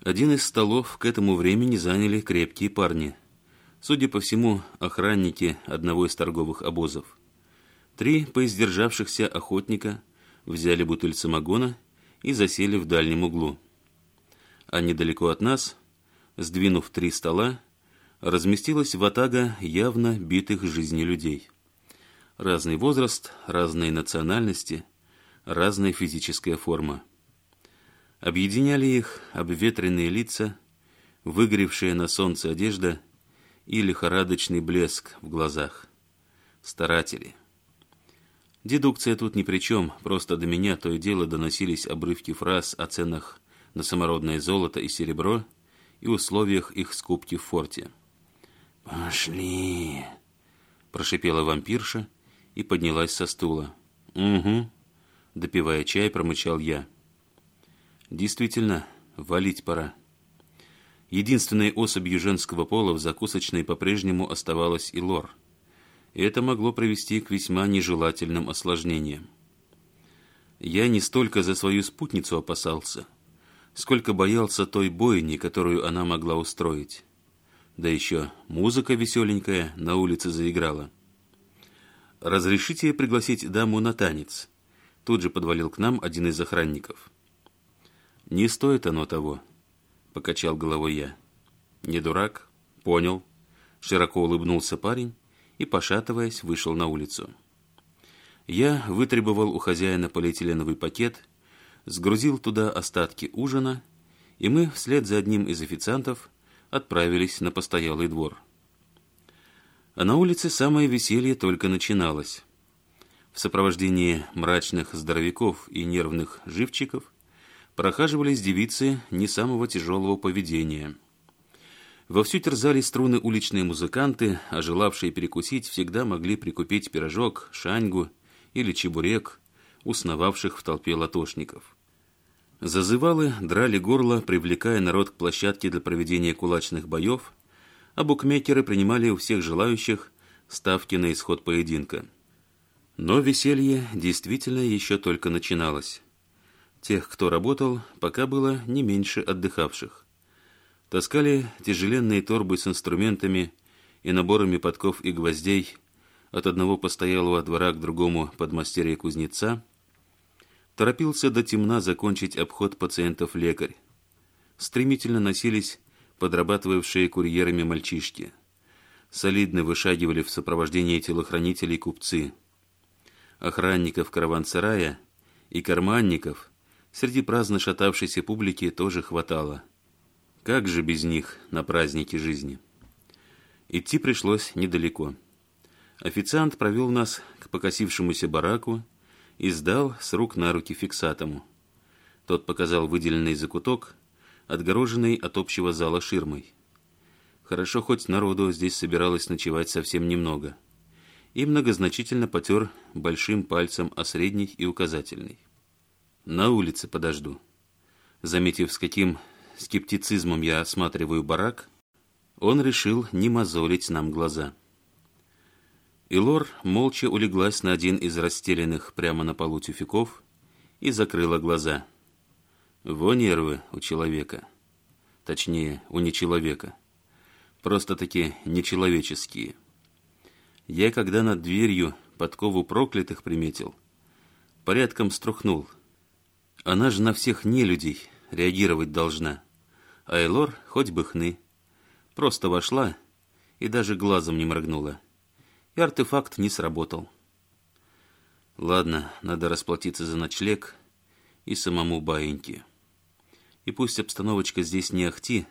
Один из столов к этому времени заняли крепкие парни. Судя по всему, охранники одного из торговых обозов. Три поиздержавшихся охотника взяли бутыль самогона и засели в дальнем углу. А недалеко от нас, сдвинув три стола, разместилась ватага явно битых жизни людей. Разный возраст, разные национальности, разная физическая форма. Объединяли их обветренные лица, выгоревшая на солнце одежда и лихорадочный блеск в глазах. Старатели. Дедукция тут ни при чем, просто до меня то и дело доносились обрывки фраз о ценах на самородное золото и серебро и условиях их скупки в форте. «Пошли!» – прошипела вампирша и поднялась со стула. «Угу», – допивая чай, промычал я. Действительно, валить пора. Единственной особью женского пола в закусочной по-прежнему оставалась и лор. И это могло привести к весьма нежелательным осложнениям. Я не столько за свою спутницу опасался, сколько боялся той бойни, которую она могла устроить. Да еще музыка веселенькая на улице заиграла. «Разрешите пригласить даму на танец?» Тут же подвалил к нам один из охранников. «Не стоит оно того», — покачал головой я. «Не дурак, понял», — широко улыбнулся парень и, пошатываясь, вышел на улицу. Я вытребовал у хозяина полиэтиленовый пакет, сгрузил туда остатки ужина, и мы вслед за одним из официантов отправились на постоялый двор. А на улице самое веселье только начиналось. В сопровождении мрачных здоровяков и нервных живчиков – прохаживались девицы не самого тяжелого поведения. Вовсю терзали струны уличные музыканты, а желавшие перекусить всегда могли прикупить пирожок, шаньгу или чебурек, усновавших в толпе латошников. Зазывалы драли горло, привлекая народ к площадке для проведения кулачных боев, а букмекеры принимали у всех желающих ставки на исход поединка. Но веселье действительно еще только начиналось. Тех, кто работал, пока было не меньше отдыхавших. Таскали тяжеленные торбы с инструментами и наборами подков и гвоздей от одного постоялого двора к другому подмастерья кузнеца. Торопился до темна закончить обход пациентов лекарь. Стремительно носились подрабатывавшие курьерами мальчишки. Солидно вышагивали в сопровождении телохранителей купцы. Охранников караван-сарая и карманников – Среди праздно шатавшейся публики тоже хватало. Как же без них на празднике жизни? Идти пришлось недалеко. Официант провел нас к покосившемуся бараку и сдал с рук на руки фиксатому. Тот показал выделенный закуток, отгороженный от общего зала ширмой. Хорошо, хоть народу здесь собиралось ночевать совсем немного. И многозначительно потер большим пальцем о средний и указательный. На улице подожду. Заметив, с каким скептицизмом я осматриваю барак, он решил не мозолить нам глаза. Илор молча улеглась на один из расстеленных прямо на полу тюфяков и закрыла глаза. Во нервы у человека. Точнее, у нечеловека. Просто-таки нечеловеческие. Я, когда над дверью подкову проклятых приметил, порядком струхнул — она же на всех нелюдей реагировать должна. А Элор хоть бы хны. Просто вошла и даже глазом не моргнула. И артефакт не сработал. Ладно, надо расплатиться за ночлег и самому баиньке. И пусть обстановочка здесь не ахти,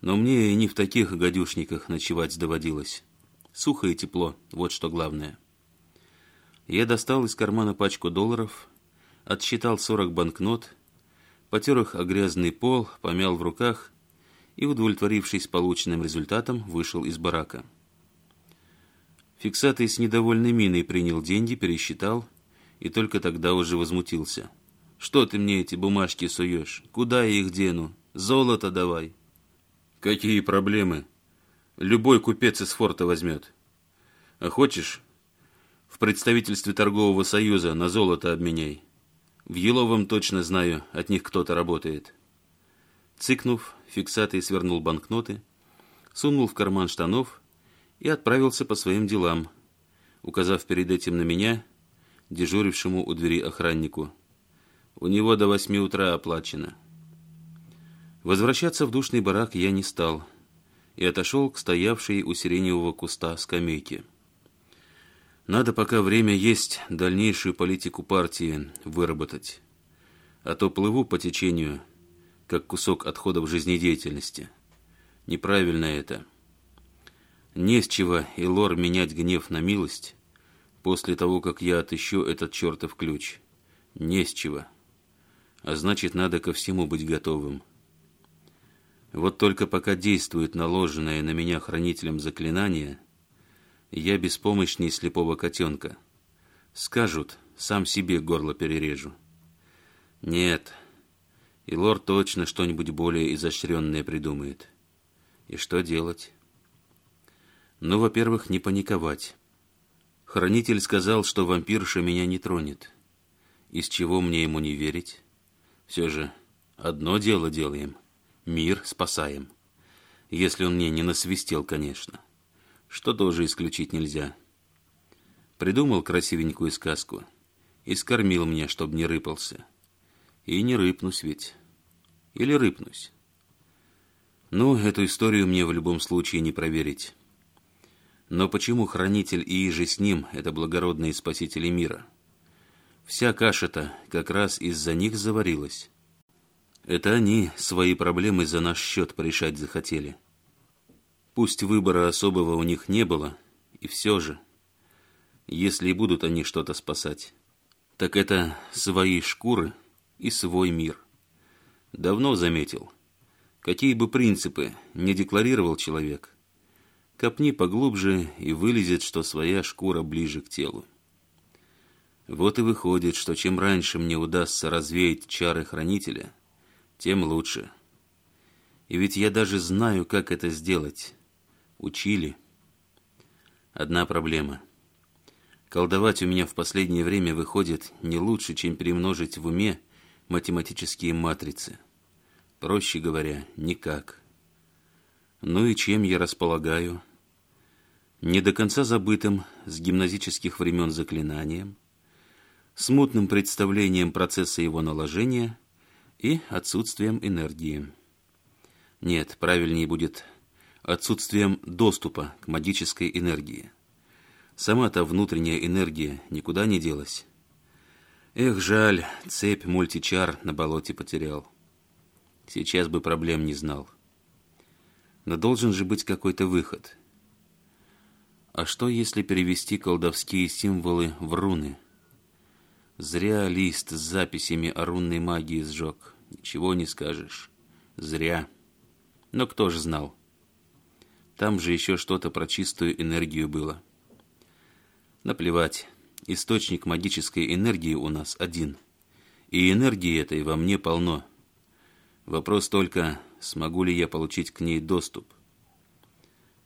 но мне и не в таких гадюшниках ночевать доводилось. Сухо и тепло, вот что главное. Я достал из кармана пачку долларов отсчитал 40 банкнот, потер их о грязный пол, помял в руках и, удовлетворившись полученным результатом, вышел из барака. Фиксатый с недовольной миной принял деньги, пересчитал и только тогда уже возмутился. «Что ты мне эти бумажки суешь? Куда я их дену? Золото давай!» «Какие проблемы? Любой купец из форта возьмет. А хочешь, в представительстве торгового союза на золото обменяй?» В Еловом точно знаю, от них кто-то работает. Цыкнув, фиксатый свернул банкноты, сунул в карман штанов и отправился по своим делам, указав перед этим на меня, дежурившему у двери охраннику. У него до восьми утра оплачено. Возвращаться в душный барак я не стал и отошел к стоявшей у сиреневого куста скамейке. Надо, пока время есть, дальнейшую политику партии выработать. А то плыву по течению, как кусок отходов жизнедеятельности. Неправильно это. Не с чего и лор менять гнев на милость, после того, как я отыщу этот чертов ключ. Не с чего. А значит, надо ко всему быть готовым. Вот только пока действует наложенное на меня хранителем заклинание – я беспомощнее слепого котенка. Скажут, сам себе горло перережу. Нет, и лорд точно что-нибудь более изощренное придумает. И что делать? Ну, во-первых, не паниковать. Хранитель сказал, что вампирша меня не тронет. Из чего мне ему не верить? Все же одно дело делаем. Мир спасаем. Если он мне не насвистел, конечно что тоже исключить нельзя. Придумал красивенькую сказку и скормил мне, чтобы не рыпался. И не рыпнусь ведь. Или рыпнусь. Ну, эту историю мне в любом случае не проверить. Но почему хранитель и иже с ним – это благородные спасители мира? Вся каша-то как раз из-за них заварилась. Это они свои проблемы за наш счет порешать захотели. Пусть выбора особого у них не было, и все же, если и будут они что-то спасать, так это свои шкуры и свой мир. Давно заметил, какие бы принципы не декларировал человек, копни поглубже и вылезет, что своя шкура ближе к телу. Вот и выходит, что чем раньше мне удастся развеять чары хранителя, тем лучше. И ведь я даже знаю, как это сделать. Учили. Одна проблема. Колдовать у меня в последнее время выходит не лучше, чем перемножить в уме математические матрицы. Проще говоря, никак. Ну и чем я располагаю? Не до конца забытым с гимназических времен заклинанием, смутным представлением процесса его наложения и отсутствием энергии. Нет, правильнее будет отсутствием доступа к магической энергии. Сама-то внутренняя энергия никуда не делась. Эх, жаль, цепь мультичар на болоте потерял. Сейчас бы проблем не знал. Но должен же быть какой-то выход. А что, если перевести колдовские символы в руны? Зря лист с записями о рунной магии сжег. Ничего не скажешь. Зря. Но кто же знал? Там же еще что-то про чистую энергию было. Наплевать, источник магической энергии у нас один. И энергии этой во мне полно. Вопрос только, смогу ли я получить к ней доступ.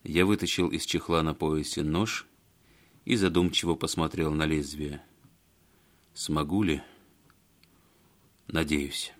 Я вытащил из чехла на поясе нож и задумчиво посмотрел на лезвие. Смогу ли? Надеюсь.